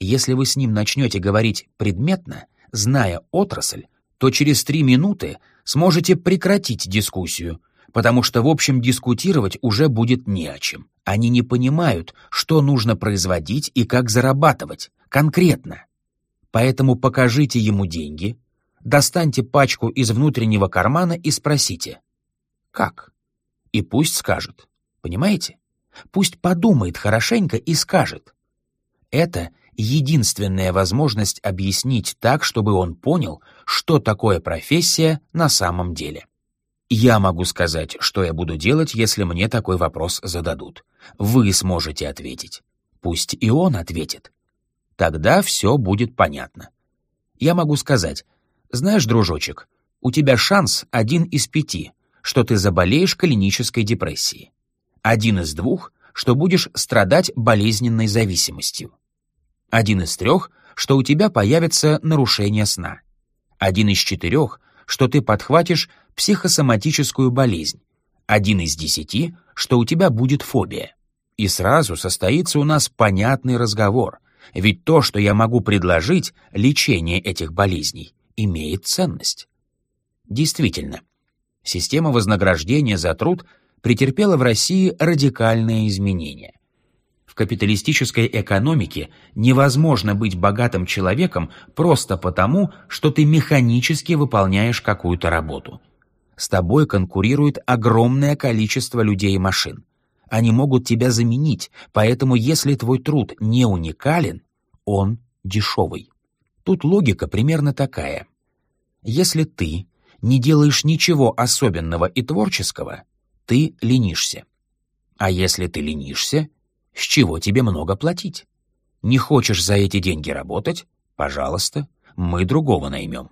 Speaker 1: Если вы с ним начнете говорить предметно, зная отрасль, то через три минуты сможете прекратить дискуссию, потому что, в общем, дискутировать уже будет не о чем. Они не понимают, что нужно производить и как зарабатывать, конкретно. Поэтому покажите ему деньги, достаньте пачку из внутреннего кармана и спросите «Как?» И пусть скажет. Понимаете? Пусть подумает хорошенько и скажет. Это единственная возможность объяснить так, чтобы он понял, что такое профессия на самом деле. Я могу сказать, что я буду делать, если мне такой вопрос зададут. Вы сможете ответить. Пусть и он ответит. Тогда все будет понятно. Я могу сказать, знаешь, дружочек, у тебя шанс один из пяти, что ты заболеешь клинической депрессией. Один из двух, что будешь страдать болезненной зависимостью. Один из трех, что у тебя появится нарушение сна. Один из четырех, что ты подхватишь психосоматическую болезнь. один из десяти, что у тебя будет фобия. И сразу состоится у нас понятный разговор, ведь то, что я могу предложить, лечение этих болезней, имеет ценность. Действительно, система вознаграждения за труд претерпела в России радикальные изменения. В капиталистической экономике невозможно быть богатым человеком просто потому, что ты механически выполняешь какую-то работу. С тобой конкурирует огромное количество людей и машин. Они могут тебя заменить, поэтому если твой труд не уникален, он дешевый. Тут логика примерно такая. Если ты не делаешь ничего особенного и творческого, ты ленишься. А если ты ленишься, с чего тебе много платить? Не хочешь за эти деньги работать? Пожалуйста, мы другого наймем.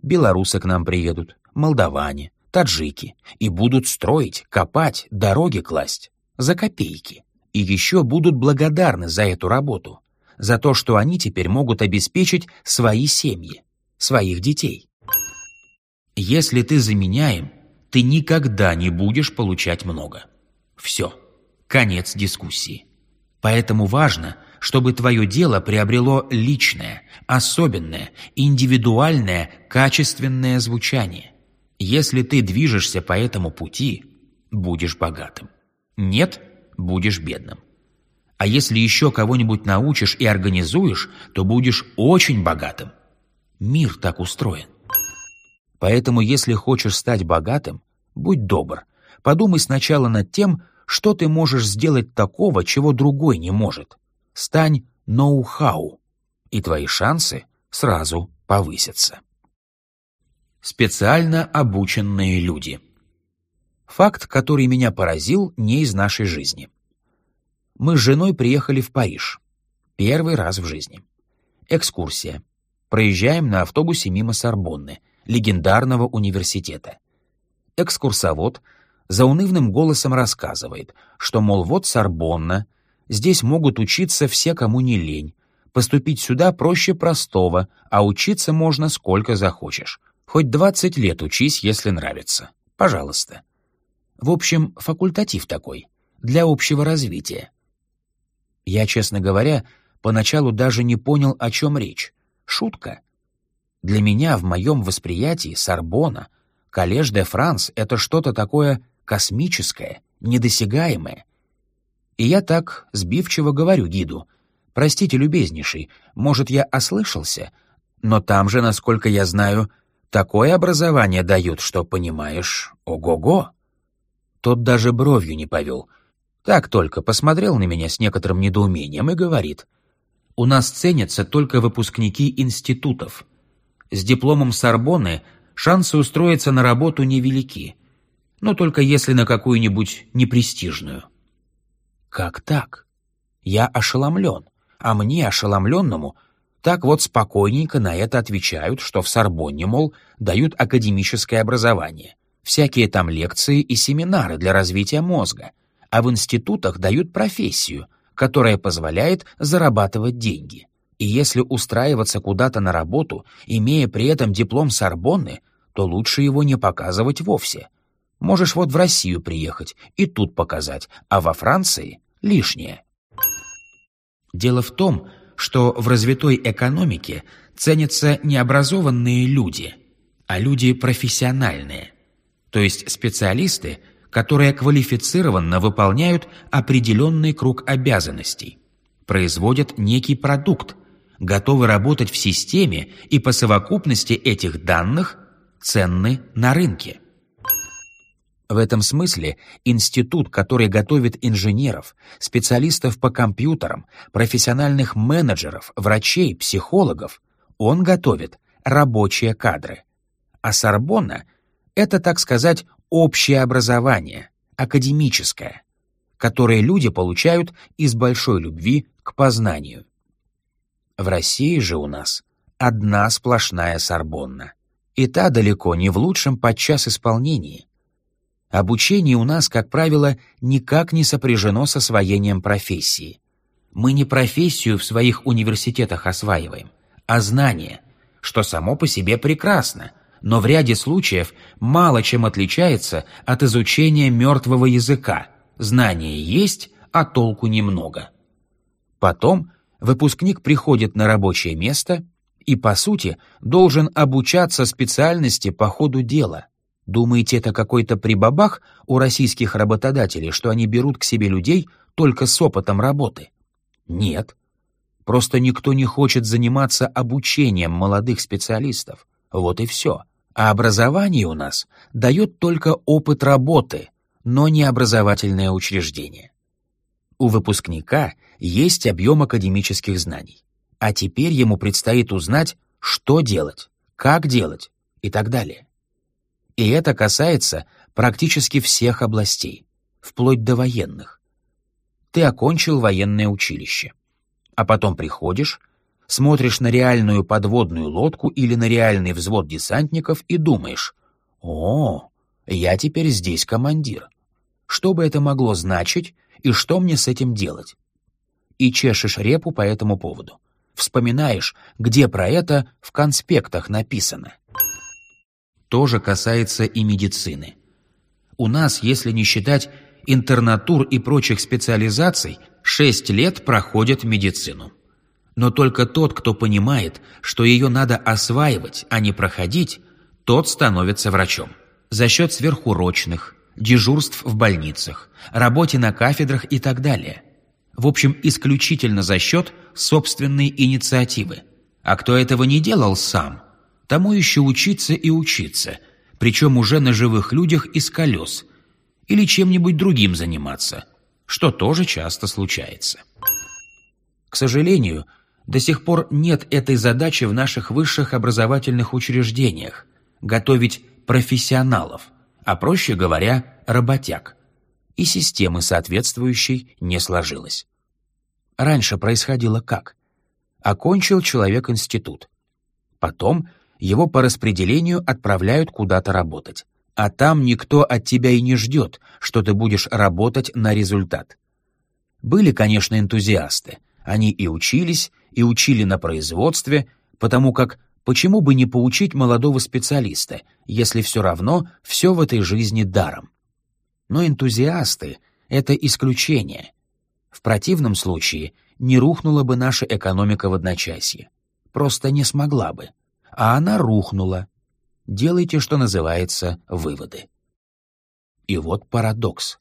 Speaker 1: Белорусы к нам приедут, молдаване, таджики и будут строить, копать, дороги класть за копейки. И еще будут благодарны за эту работу, за то, что они теперь могут обеспечить свои семьи, своих детей. Если ты заменяем, ты никогда не будешь получать много. Все. Конец дискуссии. Поэтому важно, чтобы твое дело приобрело личное, особенное, индивидуальное, качественное звучание. Если ты движешься по этому пути, будешь богатым. Нет, будешь бедным. А если еще кого-нибудь научишь и организуешь, то будешь очень богатым. Мир так устроен. Поэтому, если хочешь стать богатым, будь добр. Подумай сначала над тем, что ты можешь сделать такого, чего другой не может. Стань ноу-хау, и твои шансы сразу повысятся. Специально обученные люди. Факт, который меня поразил, не из нашей жизни. Мы с женой приехали в Париж. Первый раз в жизни. Экскурсия. Проезжаем на автобусе мимо Сорбонны, легендарного университета. Экскурсовод заунывным голосом рассказывает, что, мол, вот Сорбонна, здесь могут учиться все, кому не лень, поступить сюда проще простого, а учиться можно сколько захочешь. Хоть 20 лет учись, если нравится. Пожалуйста. В общем, факультатив такой, для общего развития. Я, честно говоря, поначалу даже не понял, о чем речь. Шутка. Для меня в моем восприятии Сорбона, Коллеж де Франс — это что-то такое космическое, недосягаемое. И я так сбивчиво говорю гиду, «Простите, любезнейший, может, я ослышался, но там же, насколько я знаю, такое образование дают, что, понимаешь, ого-го». Тот даже бровью не повел. Так только посмотрел на меня с некоторым недоумением и говорит, «У нас ценятся только выпускники институтов. С дипломом Сорбонны шансы устроиться на работу невелики но только если на какую-нибудь непрестижную. Как так? Я ошеломлен, а мне, ошеломленному, так вот спокойненько на это отвечают, что в Сорбонне, мол, дают академическое образование, всякие там лекции и семинары для развития мозга, а в институтах дают профессию, которая позволяет зарабатывать деньги. И если устраиваться куда-то на работу, имея при этом диплом Сорбонны, то лучше его не показывать вовсе, Можешь вот в Россию приехать и тут показать, а во Франции — лишнее. Дело в том, что в развитой экономике ценятся не образованные люди, а люди профессиональные, то есть специалисты, которые квалифицированно выполняют определенный круг обязанностей, производят некий продукт, готовы работать в системе и по совокупности этих данных ценны на рынке. В этом смысле институт, который готовит инженеров, специалистов по компьютерам, профессиональных менеджеров, врачей, психологов, он готовит рабочие кадры. А Сорбонна — это, так сказать, общее образование, академическое, которое люди получают из большой любви к познанию. В России же у нас одна сплошная Сорбонна. И та далеко не в лучшем подчас исполнении — Обучение у нас, как правило, никак не сопряжено с освоением профессии. Мы не профессию в своих университетах осваиваем, а знание, что само по себе прекрасно, но в ряде случаев мало чем отличается от изучения мертвого языка. Знания есть, а толку немного. Потом выпускник приходит на рабочее место и, по сути, должен обучаться специальности по ходу дела. Думаете, это какой-то прибабах у российских работодателей, что они берут к себе людей только с опытом работы? Нет. Просто никто не хочет заниматься обучением молодых специалистов. Вот и все. А образование у нас дает только опыт работы, но не образовательное учреждение. У выпускника есть объем академических знаний. А теперь ему предстоит узнать, что делать, как делать и так далее. И это касается практически всех областей, вплоть до военных. Ты окончил военное училище, а потом приходишь, смотришь на реальную подводную лодку или на реальный взвод десантников и думаешь, «О, я теперь здесь командир. Что бы это могло значить и что мне с этим делать?» И чешешь репу по этому поводу. Вспоминаешь, где про это в конспектах написано. То же касается и медицины. У нас, если не считать интернатур и прочих специализаций, 6 лет проходят медицину. Но только тот, кто понимает, что ее надо осваивать, а не проходить, тот становится врачом. За счет сверхурочных, дежурств в больницах, работе на кафедрах и так далее. В общем, исключительно за счет собственной инициативы. А кто этого не делал сам, тому еще учиться и учиться, причем уже на живых людях из колес, или чем-нибудь другим заниматься, что тоже часто случается. К сожалению, до сих пор нет этой задачи в наших высших образовательных учреждениях – готовить профессионалов, а проще говоря, работяг. И системы соответствующей не сложилось. Раньше происходило как? Окончил человек институт. Потом его по распределению отправляют куда-то работать. А там никто от тебя и не ждет, что ты будешь работать на результат. Были, конечно, энтузиасты. Они и учились, и учили на производстве, потому как почему бы не поучить молодого специалиста, если все равно все в этой жизни даром? Но энтузиасты — это исключение. В противном случае не рухнула бы наша экономика в одночасье. Просто не смогла бы. А она рухнула. Делайте, что называется, выводы. И вот парадокс.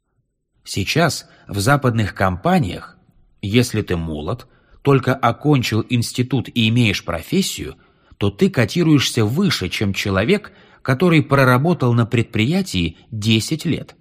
Speaker 1: Сейчас в западных компаниях, если ты молод, только окончил институт и имеешь профессию, то ты котируешься выше, чем человек, который проработал на предприятии 10 лет.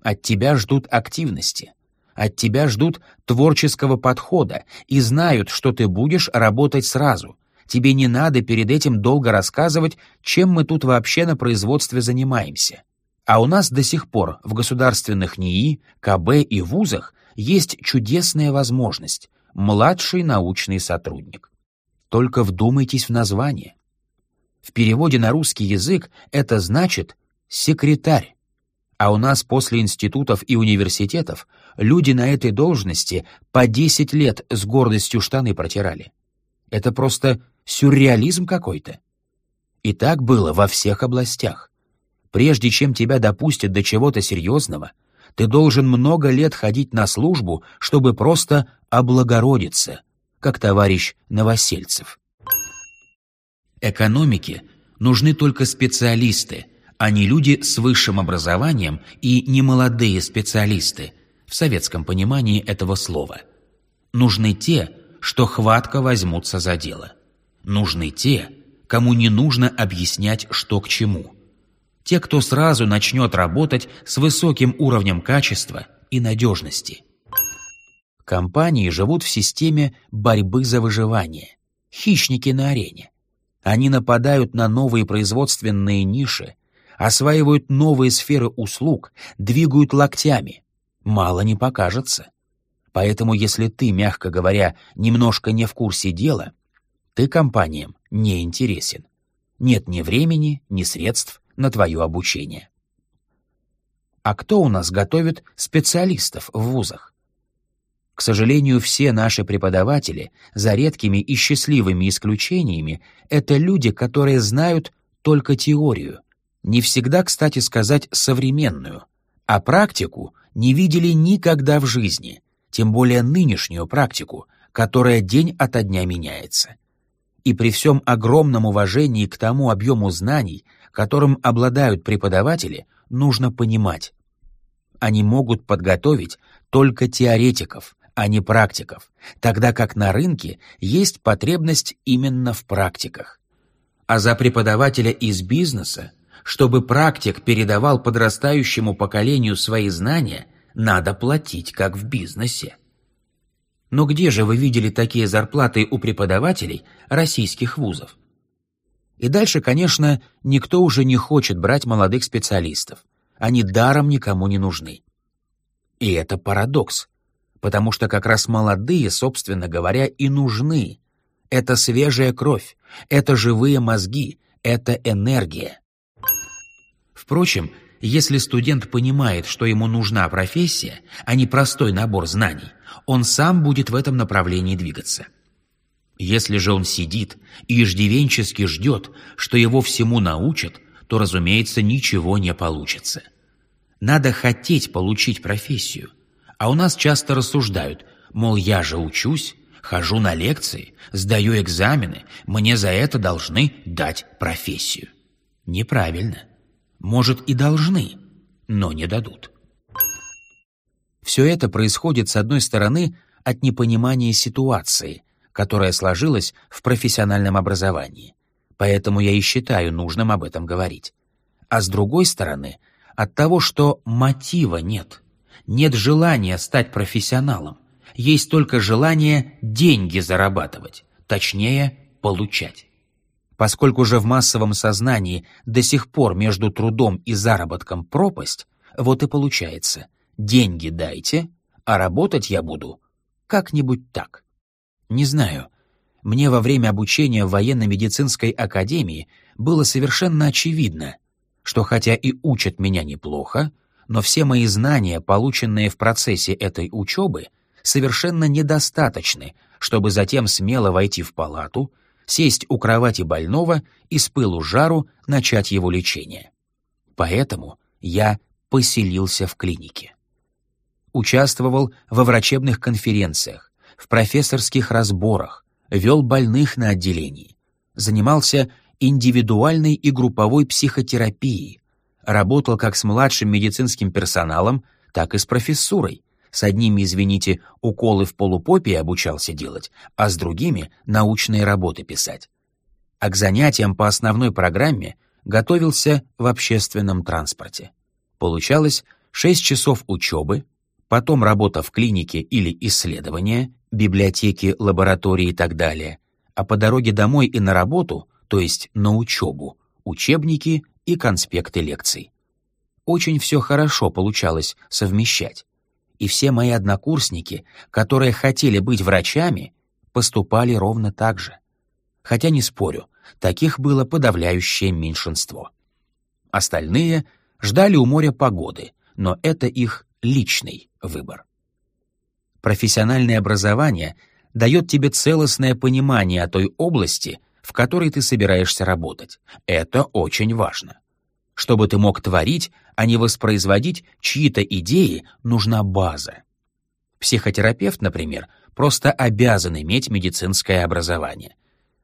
Speaker 1: От тебя ждут активности, от тебя ждут творческого подхода и знают, что ты будешь работать сразу. Тебе не надо перед этим долго рассказывать, чем мы тут вообще на производстве занимаемся. А у нас до сих пор в государственных НИИ, КБ и вузах есть чудесная возможность — младший научный сотрудник. Только вдумайтесь в название. В переводе на русский язык это значит «секретарь». А у нас после институтов и университетов люди на этой должности по 10 лет с гордостью штаны протирали. Это просто сюрреализм какой-то. И так было во всех областях. Прежде чем тебя допустят до чего-то серьезного, ты должен много лет ходить на службу, чтобы просто облагородиться, как товарищ Новосельцев. Экономике нужны только специалисты, а не люди с высшим образованием и немолодые специалисты, в советском понимании этого слова. Нужны те, что хватко возьмутся за дело. Нужны те, кому не нужно объяснять, что к чему. Те, кто сразу начнет работать с высоким уровнем качества и надежности. Компании живут в системе борьбы за выживание. Хищники на арене. Они нападают на новые производственные ниши, осваивают новые сферы услуг, двигают локтями. Мало не покажется. Поэтому если ты, мягко говоря, немножко не в курсе дела, ты компаниям не интересен. Нет ни времени, ни средств на твое обучение. А кто у нас готовит специалистов в вузах? К сожалению, все наши преподаватели, за редкими и счастливыми исключениями, это люди, которые знают только теорию, не всегда, кстати сказать, современную, а практику не видели никогда в жизни, тем более нынешнюю практику, которая день ото дня меняется. И при всем огромном уважении к тому объему знаний, которым обладают преподаватели, нужно понимать. Они могут подготовить только теоретиков, а не практиков, тогда как на рынке есть потребность именно в практиках. А за преподавателя из бизнеса, чтобы практик передавал подрастающему поколению свои знания, надо платить, как в бизнесе. Но где же вы видели такие зарплаты у преподавателей российских вузов? И дальше, конечно, никто уже не хочет брать молодых специалистов. Они даром никому не нужны. И это парадокс, потому что как раз молодые, собственно говоря, и нужны. Это свежая кровь, это живые мозги, это энергия. Впрочем, если студент понимает, что ему нужна профессия, а не простой набор знаний, он сам будет в этом направлении двигаться. Если же он сидит и иждивенчески ждет, что его всему научат, то, разумеется, ничего не получится. Надо хотеть получить профессию. А у нас часто рассуждают, мол, я же учусь, хожу на лекции, сдаю экзамены, мне за это должны дать профессию. Неправильно. Может, и должны, но не дадут. Все это происходит, с одной стороны, от непонимания ситуации, которая сложилась в профессиональном образовании. Поэтому я и считаю нужным об этом говорить. А с другой стороны, от того, что мотива нет. Нет желания стать профессионалом. Есть только желание деньги зарабатывать, точнее, получать. Поскольку же в массовом сознании до сих пор между трудом и заработком пропасть, вот и получается – деньги дайте, а работать я буду как-нибудь так. Не знаю. Мне во время обучения в военно-медицинской академии было совершенно очевидно, что хотя и учат меня неплохо, но все мои знания, полученные в процессе этой учебы, совершенно недостаточны, чтобы затем смело войти в палату, сесть у кровати больного и с пылу жару начать его лечение. Поэтому я поселился в клинике участвовал во врачебных конференциях, в профессорских разборах, вел больных на отделении, занимался индивидуальной и групповой психотерапией, работал как с младшим медицинским персоналом, так и с профессурой. С одними, извините, уколы в полупопии обучался делать, а с другими — научные работы писать. А к занятиям по основной программе готовился в общественном транспорте. Получалось 6 часов учебы, потом работа в клинике или исследования, библиотеки, лаборатории и так далее, а по дороге домой и на работу, то есть на учебу, учебники и конспекты лекций. Очень все хорошо получалось совмещать. И все мои однокурсники, которые хотели быть врачами, поступали ровно так же. Хотя не спорю, таких было подавляющее меньшинство. Остальные ждали у моря погоды, но это их личный выбор. Профессиональное образование дает тебе целостное понимание о той области, в которой ты собираешься работать. Это очень важно. Чтобы ты мог творить, а не воспроизводить чьи-то идеи, нужна база. Психотерапевт, например, просто обязан иметь медицинское образование,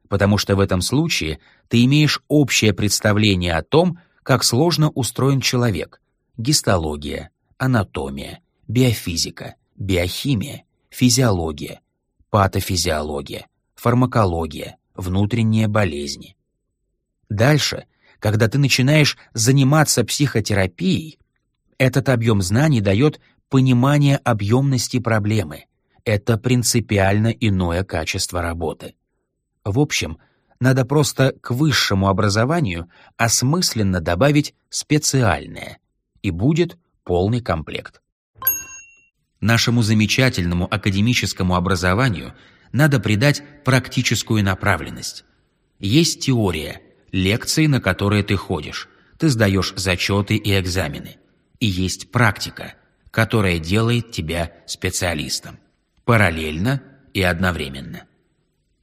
Speaker 1: потому что в этом случае ты имеешь общее представление о том, как сложно устроен человек, гистология, анатомия, биофизика, биохимия, физиология, патофизиология, фармакология, внутренние болезни. Дальше, когда ты начинаешь заниматься психотерапией, этот объем знаний дает понимание объемности проблемы. Это принципиально иное качество работы. В общем, надо просто к высшему образованию осмысленно добавить специальное, и будет полный комплект. Нашему замечательному академическому образованию надо придать практическую направленность. Есть теория, лекции, на которые ты ходишь, ты сдаешь зачеты и экзамены. И есть практика, которая делает тебя специалистом. Параллельно и одновременно.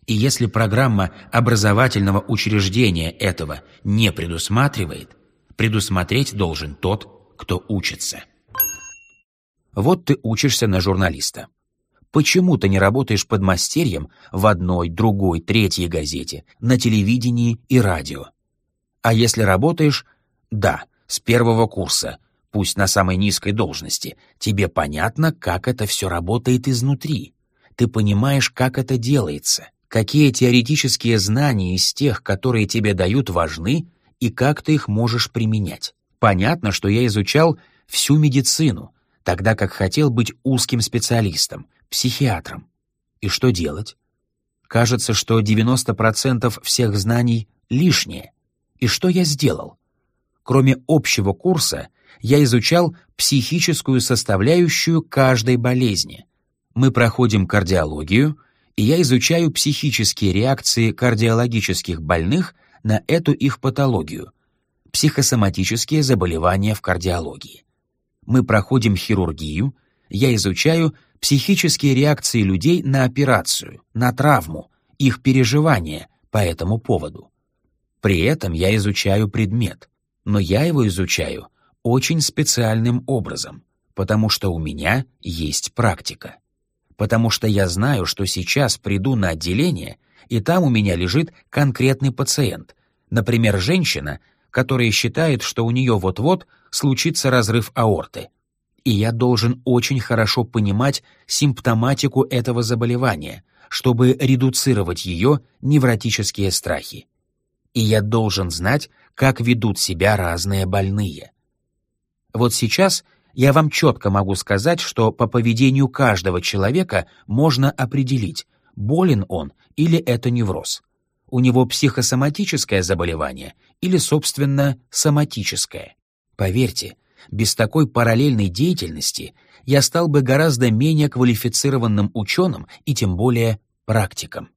Speaker 1: И если программа образовательного учреждения этого не предусматривает, предусмотреть должен тот, кто учится. Вот ты учишься на журналиста. Почему ты не работаешь под мастерьем в одной, другой, третьей газете, на телевидении и радио? А если работаешь, да, с первого курса, пусть на самой низкой должности, тебе понятно, как это все работает изнутри. Ты понимаешь, как это делается, какие теоретические знания из тех, которые тебе дают, важны, и как ты их можешь применять. Понятно, что я изучал всю медицину, тогда как хотел быть узким специалистом, психиатром. И что делать? Кажется, что 90% всех знаний лишнее. И что я сделал? Кроме общего курса, я изучал психическую составляющую каждой болезни. Мы проходим кардиологию, и я изучаю психические реакции кардиологических больных на эту их патологию, психосоматические заболевания в кардиологии. Мы проходим хирургию, я изучаю психические реакции людей на операцию, на травму, их переживания по этому поводу. При этом я изучаю предмет, но я его изучаю очень специальным образом, потому что у меня есть практика. Потому что я знаю, что сейчас приду на отделение, и там у меня лежит конкретный пациент, например, женщина, которая считает, что у нее вот-вот случится разрыв аорты, и я должен очень хорошо понимать симптоматику этого заболевания, чтобы редуцировать ее невротические страхи. И я должен знать, как ведут себя разные больные. Вот сейчас я вам четко могу сказать, что по поведению каждого человека можно определить, болен он или это невроз. У него психосоматическое заболевание или, собственно, соматическое. Поверьте, без такой параллельной деятельности я стал бы гораздо менее квалифицированным ученым и тем более практиком.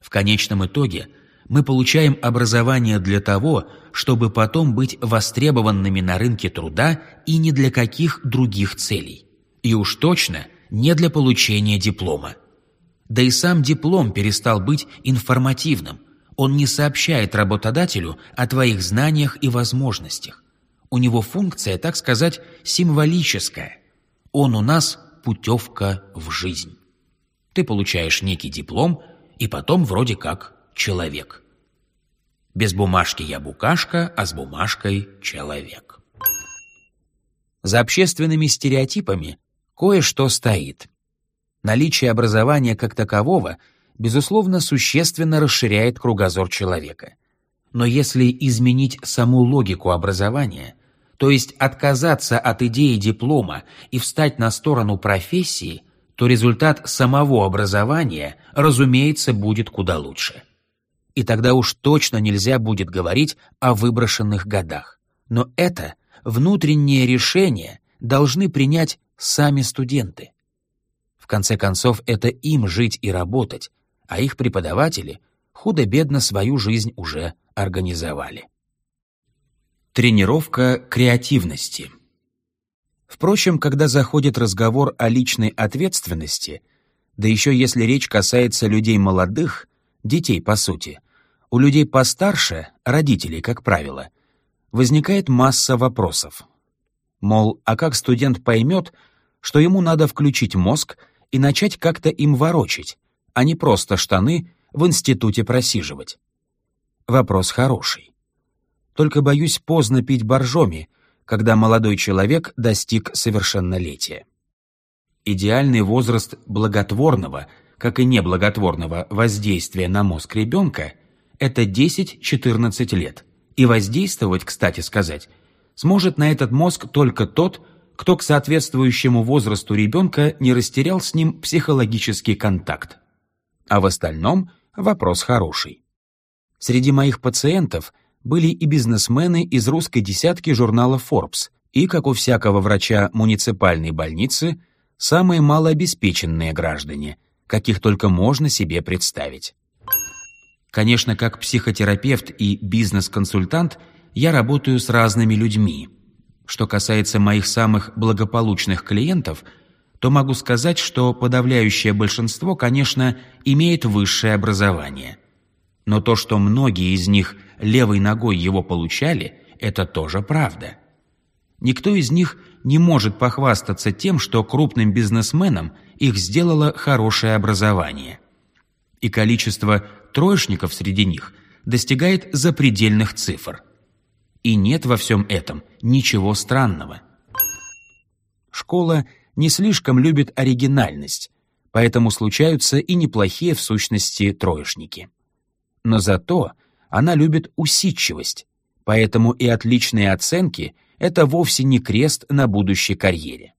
Speaker 1: В конечном итоге мы получаем образование для того, чтобы потом быть востребованными на рынке труда и ни для каких других целей. И уж точно не для получения диплома. Да и сам диплом перестал быть информативным. Он не сообщает работодателю о твоих знаниях и возможностях. У него функция, так сказать, символическая. Он у нас путевка в жизнь. Ты получаешь некий диплом, и потом вроде как человек. Без бумажки я букашка, а с бумажкой человек. За общественными стереотипами кое-что стоит. Наличие образования как такового, безусловно, существенно расширяет кругозор человека. Но если изменить саму логику образования, то есть отказаться от идеи диплома и встать на сторону профессии, то результат самого образования, разумеется, будет куда лучше. И тогда уж точно нельзя будет говорить о выброшенных годах. Но это внутреннее решение должны принять сами студенты. В конце концов, это им жить и работать, а их преподаватели худо-бедно свою жизнь уже организовали. Тренировка креативности. Впрочем, когда заходит разговор о личной ответственности, да еще если речь касается людей молодых, детей по сути, у людей постарше, родителей, как правило, возникает масса вопросов. Мол, а как студент поймет, что ему надо включить мозг и начать как-то им ворочить, а не просто штаны в институте просиживать? Вопрос хороший. Только боюсь поздно пить боржоми, когда молодой человек достиг совершеннолетия. Идеальный возраст благотворного, как и неблаготворного воздействия на мозг ребенка – это 10-14 лет. И воздействовать, кстати сказать, сможет на этот мозг только тот, кто к соответствующему возрасту ребенка не растерял с ним психологический контакт. А в остальном вопрос хороший. Среди моих пациентов были и бизнесмены из русской десятки журнала Forbes, и, как у всякого врача муниципальной больницы, самые малообеспеченные граждане, каких только можно себе представить. Конечно, как психотерапевт и бизнес-консультант я работаю с разными людьми. Что касается моих самых благополучных клиентов, то могу сказать, что подавляющее большинство, конечно, имеет высшее образование. Но то, что многие из них левой ногой его получали, это тоже правда. Никто из них не может похвастаться тем, что крупным бизнесменам их сделало хорошее образование. И количество троечников среди них достигает запредельных цифр. И нет во всем этом ничего странного. Школа не слишком любит оригинальность, поэтому случаются и неплохие в сущности троечники. Но зато она любит усидчивость, поэтому и отличные оценки — это вовсе не крест на будущей карьере.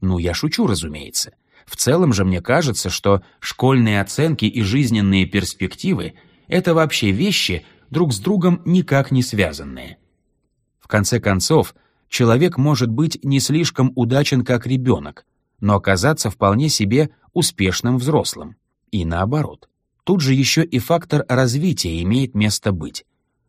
Speaker 1: Ну, я шучу, разумеется. В целом же мне кажется, что школьные оценки и жизненные перспективы — это вообще вещи, друг с другом никак не связанные. В конце концов, человек может быть не слишком удачен как ребенок, но оказаться вполне себе успешным взрослым. И наоборот. Тут же еще и фактор развития имеет место быть.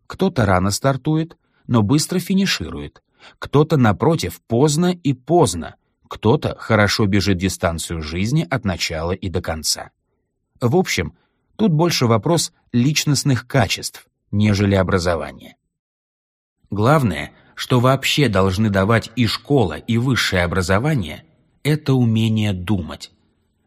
Speaker 1: Кто-то рано стартует, но быстро финиширует. Кто-то, напротив, поздно и поздно. Кто-то хорошо бежит дистанцию жизни от начала и до конца. В общем, тут больше вопрос личностных качеств, нежели образования. Главное, что вообще должны давать и школа, и высшее образование, это умение думать,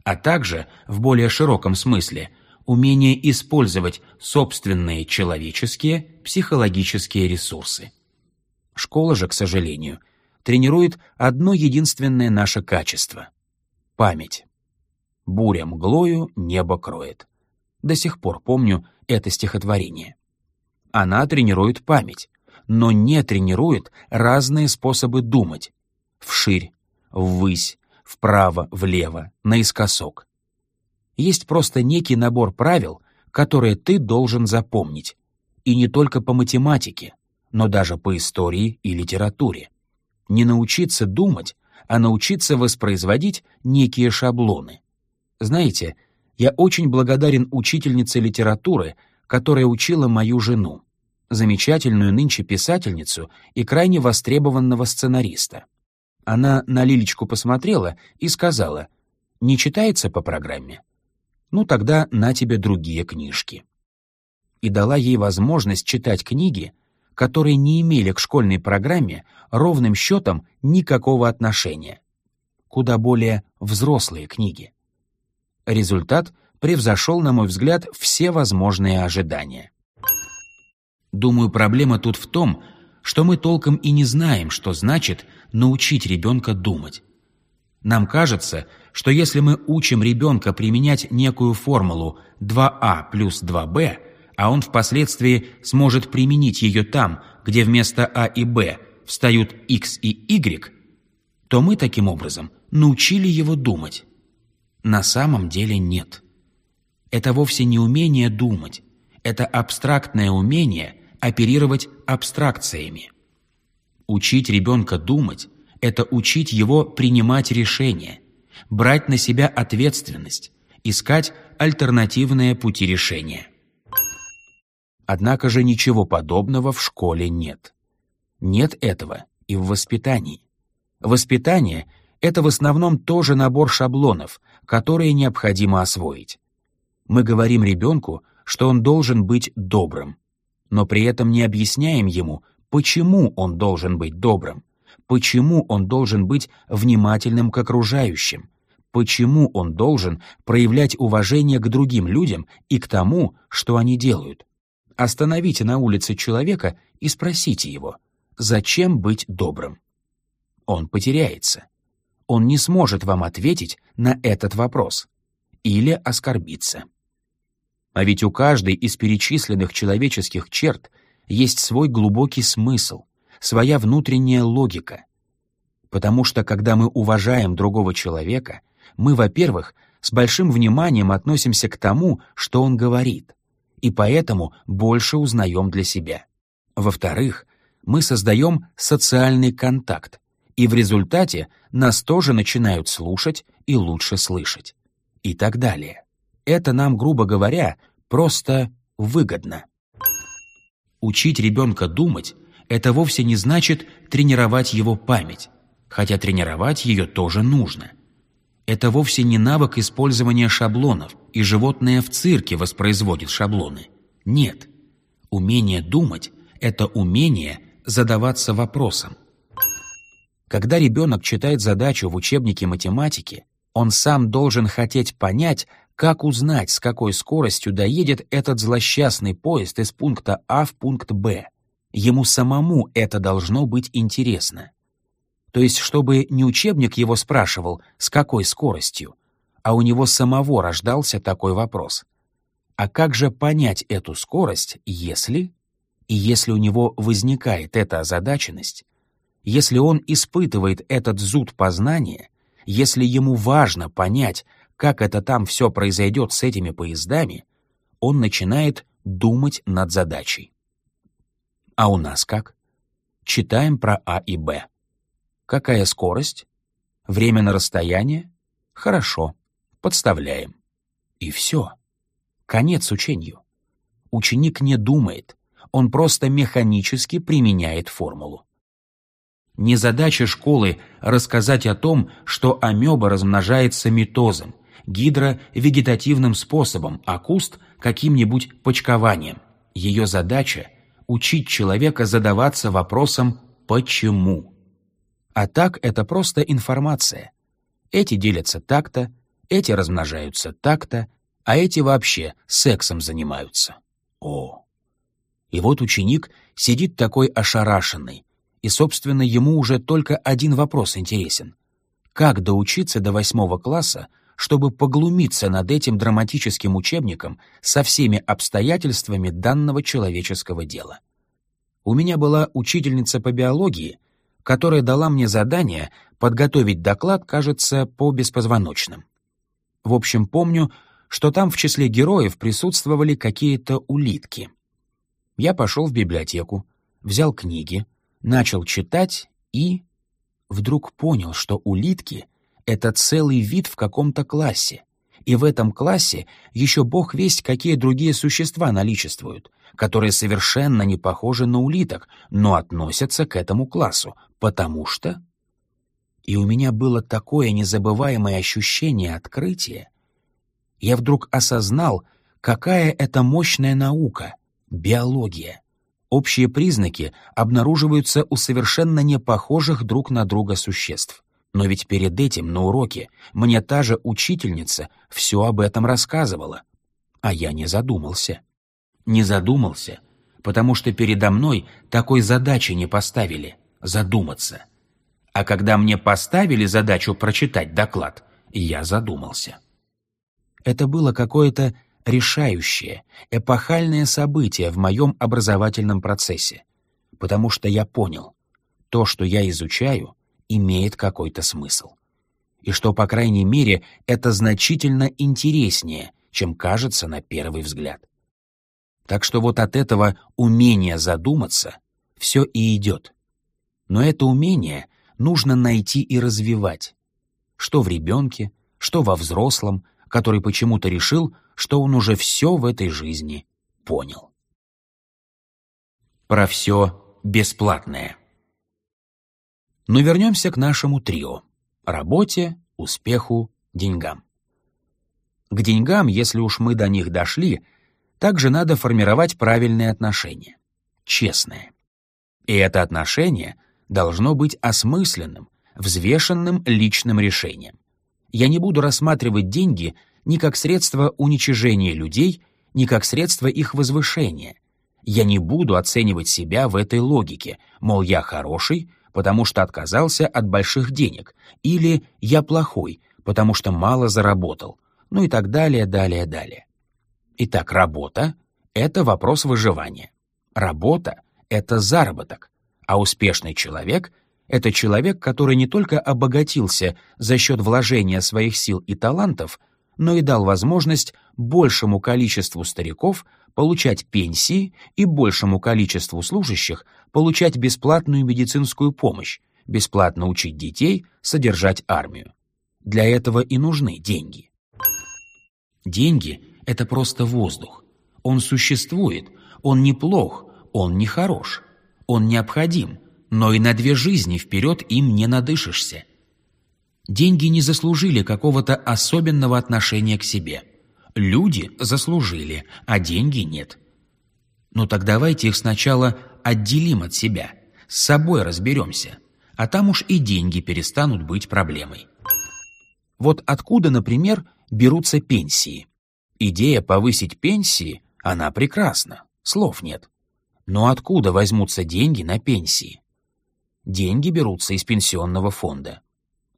Speaker 1: а также, в более широком смысле, умение использовать собственные человеческие, психологические ресурсы. Школа же, к сожалению, тренирует одно единственное наше качество — память. «Буря мглою небо кроет». До сих пор помню это стихотворение. Она тренирует память, но не тренирует разные способы думать. Вширь, ввысь, вправо, влево, наискосок. Есть просто некий набор правил, которые ты должен запомнить. И не только по математике, но даже по истории и литературе. Не научиться думать, а научиться воспроизводить некие шаблоны. Знаете, я очень благодарен учительнице литературы, которая учила мою жену замечательную нынче писательницу и крайне востребованного сценариста. Она на Лилечку посмотрела и сказала, «Не читается по программе? Ну тогда на тебе другие книжки». И дала ей возможность читать книги, которые не имели к школьной программе ровным счетом никакого отношения. Куда более взрослые книги. Результат превзошел, на мой взгляд, все возможные ожидания. Думаю, проблема тут в том, что мы толком и не знаем, что значит научить ребенка думать. Нам кажется, что если мы учим ребенка применять некую формулу 2а плюс 2b, а он впоследствии сможет применить ее там, где вместо а и б встают x и y, то мы таким образом научили его думать. На самом деле нет. Это вовсе не умение думать. Это абстрактное умение – оперировать абстракциями. Учить ребенка думать – это учить его принимать решения, брать на себя ответственность, искать альтернативные пути решения. Однако же ничего подобного в школе нет. Нет этого и в воспитании. Воспитание — это в основном тоже набор шаблонов, которые необходимо освоить. Мы говорим ребенку, что он должен быть добрым, но при этом не объясняем ему, почему он должен быть добрым, почему он должен быть внимательным к окружающим, почему он должен проявлять уважение к другим людям и к тому, что они делают. Остановите на улице человека и спросите его, зачем быть добрым? Он потеряется. Он не сможет вам ответить на этот вопрос или оскорбиться. А ведь у каждой из перечисленных человеческих черт есть свой глубокий смысл, своя внутренняя логика. Потому что, когда мы уважаем другого человека, мы, во-первых, с большим вниманием относимся к тому, что он говорит, и поэтому больше узнаем для себя. Во-вторых, мы создаем социальный контакт, и в результате нас тоже начинают слушать и лучше слышать. И так далее. Это нам, грубо говоря, просто выгодно. Учить ребенка думать — это вовсе не значит тренировать его память, хотя тренировать ее тоже нужно. это вовсе не навык использования шаблонов, и животное в цирке воспроизводит шаблоны. Нет. Умение думать – это умение задаваться вопросом. Когда ребенок читает задачу в учебнике математики, он сам должен хотеть понять, как узнать, с какой скоростью доедет этот злосчастный поезд из пункта А в пункт Б. Ему самому это должно быть интересно. То есть, чтобы не учебник его спрашивал, с какой скоростью, а у него самого рождался такой вопрос. А как же понять эту скорость, если... И если у него возникает эта озадаченность, если он испытывает этот зуд познания, если ему важно понять, как это там все произойдет с этими поездами, он начинает думать над задачей. А у нас как? Читаем про А и Б. Какая скорость? Время на расстояние? Хорошо. Подставляем. И все. Конец учению. Ученик не думает, он просто механически применяет формулу. Не задача школы рассказать о том, что амеба размножается митозом, гидро – вегетативным способом, а куст – каким-нибудь почкованием. Ее задача – учить человека задаваться вопросом «почему?». А так это просто информация. Эти делятся так-то, эти размножаются так-то, а эти вообще сексом занимаются. О! И вот ученик сидит такой ошарашенный, и, собственно, ему уже только один вопрос интересен. Как доучиться до восьмого класса, чтобы поглумиться над этим драматическим учебником со всеми обстоятельствами данного человеческого дела? У меня была учительница по биологии — которая дала мне задание подготовить доклад, кажется, по беспозвоночным. В общем, помню, что там в числе героев присутствовали какие-то улитки. Я пошел в библиотеку, взял книги, начал читать и... Вдруг понял, что улитки — это целый вид в каком-то классе, и в этом классе еще бог весть, какие другие существа наличествуют, которые совершенно не похожи на улиток, но относятся к этому классу, потому что... И у меня было такое незабываемое ощущение открытия. Я вдруг осознал, какая это мощная наука — биология. Общие признаки обнаруживаются у совершенно не похожих друг на друга существ. Но ведь перед этим на уроке мне та же учительница все об этом рассказывала. А я не задумался. Не задумался, потому что передо мной такой задачи не поставили — задуматься. А когда мне поставили задачу прочитать доклад, я задумался. Это было какое-то решающее, эпохальное событие в моем образовательном процессе, потому что я понял, то, что я изучаю, имеет какой-то смысл. И что, по крайней мере, это значительно интереснее, чем кажется на первый взгляд. Так что вот от этого умения задуматься все и идет. Но это умение нужно найти и развивать. Что в ребенке, что во взрослом, который почему-то решил, что он уже все в этой жизни понял. Про все бесплатное. Но вернемся к нашему трио — работе, успеху, деньгам. К деньгам, если уж мы до них дошли, также надо формировать правильные отношения, честные. И это отношение должно быть осмысленным, взвешенным личным решением. Я не буду рассматривать деньги ни как средство уничижения людей, ни как средство их возвышения. Я не буду оценивать себя в этой логике, мол, я хороший, потому что отказался от больших денег, или «я плохой, потому что мало заработал», ну и так далее, далее, далее. Итак, работа — это вопрос выживания. Работа — это заработок, а успешный человек — это человек, который не только обогатился за счет вложения своих сил и талантов, но и дал возможность большему количеству стариков получать пенсии и большему количеству служащих получать бесплатную медицинскую помощь, бесплатно учить детей, содержать армию. Для этого и нужны деньги. Деньги — это просто воздух. Он существует, он неплох, он не хорош, он необходим, но и на две жизни вперед им не надышишься. Деньги не заслужили какого-то особенного отношения к себе. Люди заслужили, а деньги нет. Ну так давайте их сначала отделим от себя, с собой разберемся, а там уж и деньги перестанут быть проблемой. Вот откуда, например, берутся пенсии. Идея повысить пенсии, она прекрасна, слов нет. Но откуда возьмутся деньги на пенсии? Деньги берутся из пенсионного фонда.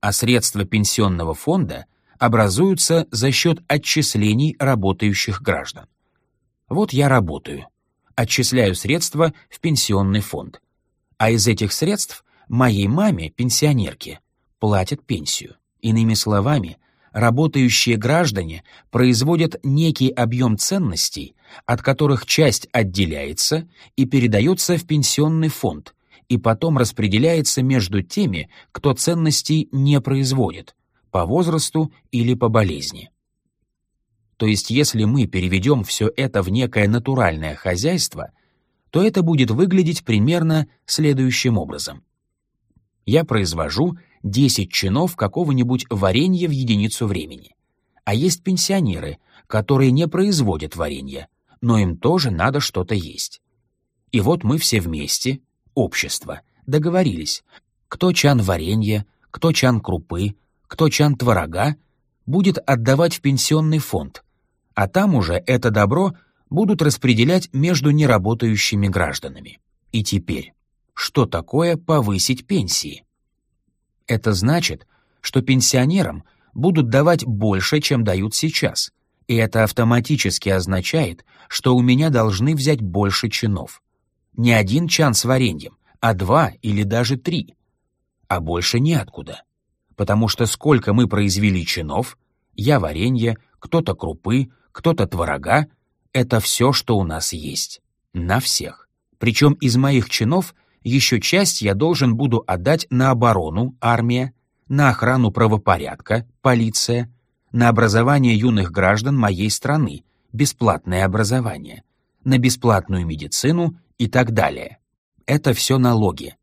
Speaker 1: А средства пенсионного фонда образуются за счет отчислений работающих граждан. Вот я работаю, отчисляю средства в пенсионный фонд. А из этих средств моей маме, пенсионерке, платят пенсию. Иными словами, работающие граждане производят некий объем ценностей, от которых часть отделяется и передается в пенсионный фонд, и потом распределяется между теми, кто ценностей не производит, по возрасту или по болезни. То есть если мы переведем все это в некое натуральное хозяйство, то это будет выглядеть примерно следующим образом. Я произвожу 10 чинов какого-нибудь варенья в единицу времени. А есть пенсионеры, которые не производят варенья, но им тоже надо что-то есть. И вот мы все вместе, общество, договорились, кто чан варенья, кто чан крупы, кто чан творога, будет отдавать в пенсионный фонд, а там уже это добро будут распределять между неработающими гражданами. И теперь, что такое повысить пенсии? Это значит, что пенсионерам будут давать больше, чем дают сейчас, и это автоматически означает, что у меня должны взять больше чинов. Не один чан с вареньем, а два или даже три. А больше неоткуда. Потому что сколько мы произвели чинов, я варенье, кто-то крупы, кто-то творога, это все, что у нас есть. На всех. Причем из моих чинов еще часть я должен буду отдать на оборону, армия, на охрану правопорядка, полиция, на образование юных граждан моей страны, бесплатное образование, на бесплатную медицину и так далее. Это все налоги.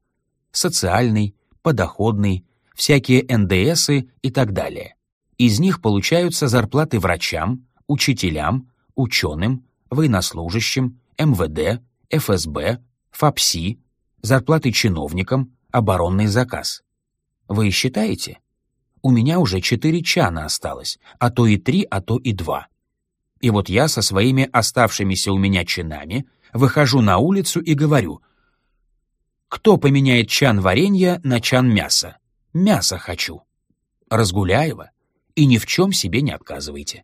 Speaker 1: Социальный, подоходный, всякие НДСы и так далее. Из них получаются зарплаты врачам, учителям, ученым, военнослужащим, МВД, ФСБ, ФАПСИ, зарплаты чиновникам, оборонный заказ. Вы считаете? У меня уже четыре чана осталось, а то и три, а то и два. И вот я со своими оставшимися у меня чинами выхожу на улицу и говорю, кто поменяет чан варенья на чан мяса? Мясо хочу. Разгуляева. И ни в чем себе не отказывайте.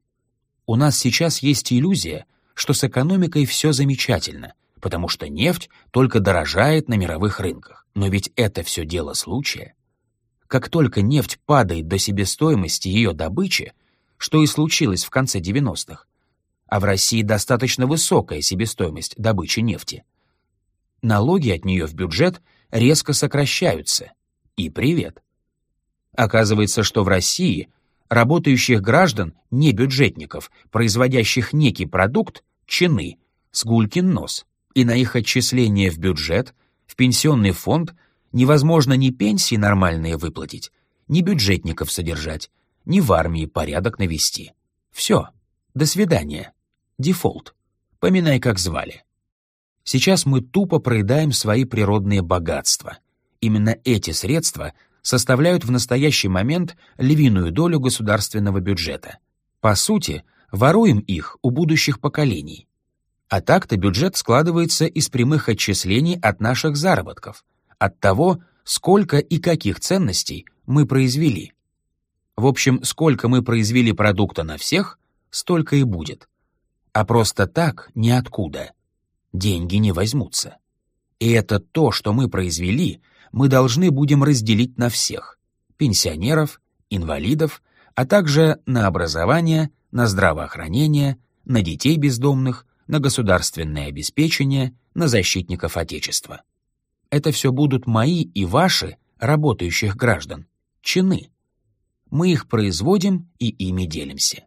Speaker 1: У нас сейчас есть иллюзия, что с экономикой все замечательно — потому что нефть только дорожает на мировых рынках. Но ведь это все дело случая. Как только нефть падает до себестоимости ее добычи, что и случилось в конце 90-х, а в России достаточно высокая себестоимость добычи нефти, налоги от нее в бюджет резко сокращаются. И привет. Оказывается, что в России работающих граждан, не бюджетников, производящих некий продукт, чины, сгулькин нос и на их отчисление в бюджет, в пенсионный фонд невозможно ни пенсии нормальные выплатить, ни бюджетников содержать, ни в армии порядок навести. Все. До свидания. Дефолт. Поминай, как звали. Сейчас мы тупо проедаем свои природные богатства. Именно эти средства составляют в настоящий момент львиную долю государственного бюджета. По сути, воруем их у будущих поколений. А так-то бюджет складывается из прямых отчислений от наших заработков, от того, сколько и каких ценностей мы произвели. В общем, сколько мы произвели продукта на всех, столько и будет. А просто так ниоткуда. Деньги не возьмутся. И это то, что мы произвели, мы должны будем разделить на всех. Пенсионеров, инвалидов, а также на образование, на здравоохранение, на детей бездомных, на государственное обеспечение, на защитников Отечества. Это все будут мои и ваши, работающих граждан, чины. Мы их производим и ими делимся.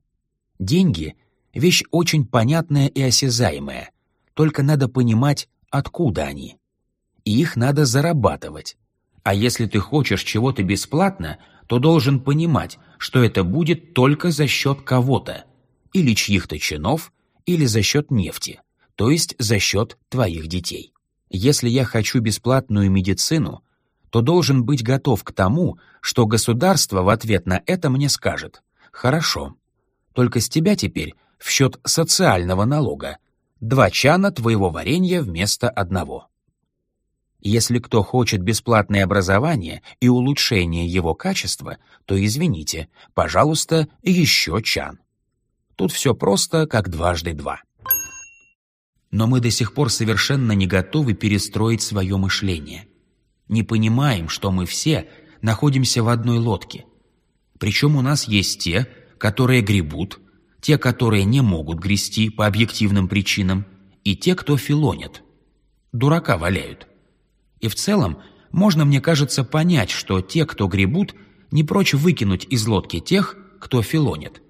Speaker 1: Деньги — вещь очень понятная и осязаемая, только надо понимать, откуда они. И их надо зарабатывать. А если ты хочешь чего-то бесплатно, то должен понимать, что это будет только за счет кого-то, или чьих-то чинов, или за счет нефти, то есть за счет твоих детей. Если я хочу бесплатную медицину, то должен быть готов к тому, что государство в ответ на это мне скажет «Хорошо, только с тебя теперь в счет социального налога два чана твоего варенья вместо одного». Если кто хочет бесплатное образование и улучшение его качества, то извините, пожалуйста, еще чан. Тут все просто, как дважды два. Но мы до сих пор совершенно не готовы перестроить свое мышление. Не понимаем, что мы все находимся в одной лодке. Причем у нас есть те, которые гребут, те, которые не могут грести по объективным причинам, и те, кто филонят. Дурака валяют. И в целом можно, мне кажется, понять, что те, кто гребут, не прочь выкинуть из лодки тех, кто филонит.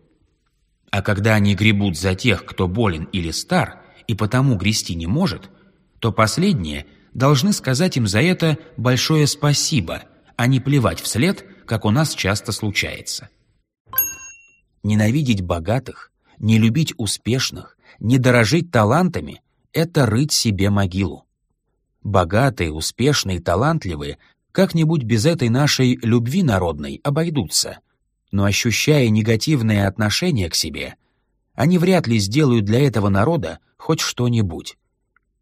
Speaker 1: А когда они гребут за тех, кто болен или стар, и потому грести не может, то последние должны сказать им за это большое спасибо, а не плевать вслед, как у нас часто случается. Ненавидеть богатых, не любить успешных, не дорожить талантами — это рыть себе могилу. Богатые, успешные, талантливые как-нибудь без этой нашей любви народной обойдутся. Но ощущая негативное отношение к себе, они вряд ли сделают для этого народа хоть что-нибудь.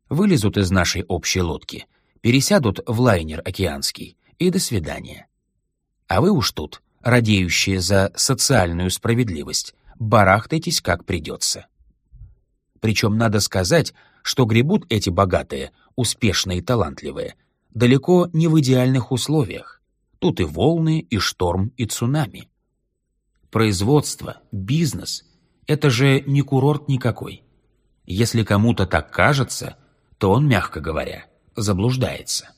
Speaker 1: Вылезут из нашей общей лодки, пересядут в лайнер океанский и до свидания. А вы уж тут, радеющие за социальную справедливость, барахтайтесь как придется. Причем надо сказать, что гребут эти богатые, успешные и талантливые, далеко не в идеальных условиях. Тут и волны, и шторм, и цунами. Производство, бизнес — это же не курорт никакой. Если кому-то так кажется, то он, мягко говоря, заблуждается.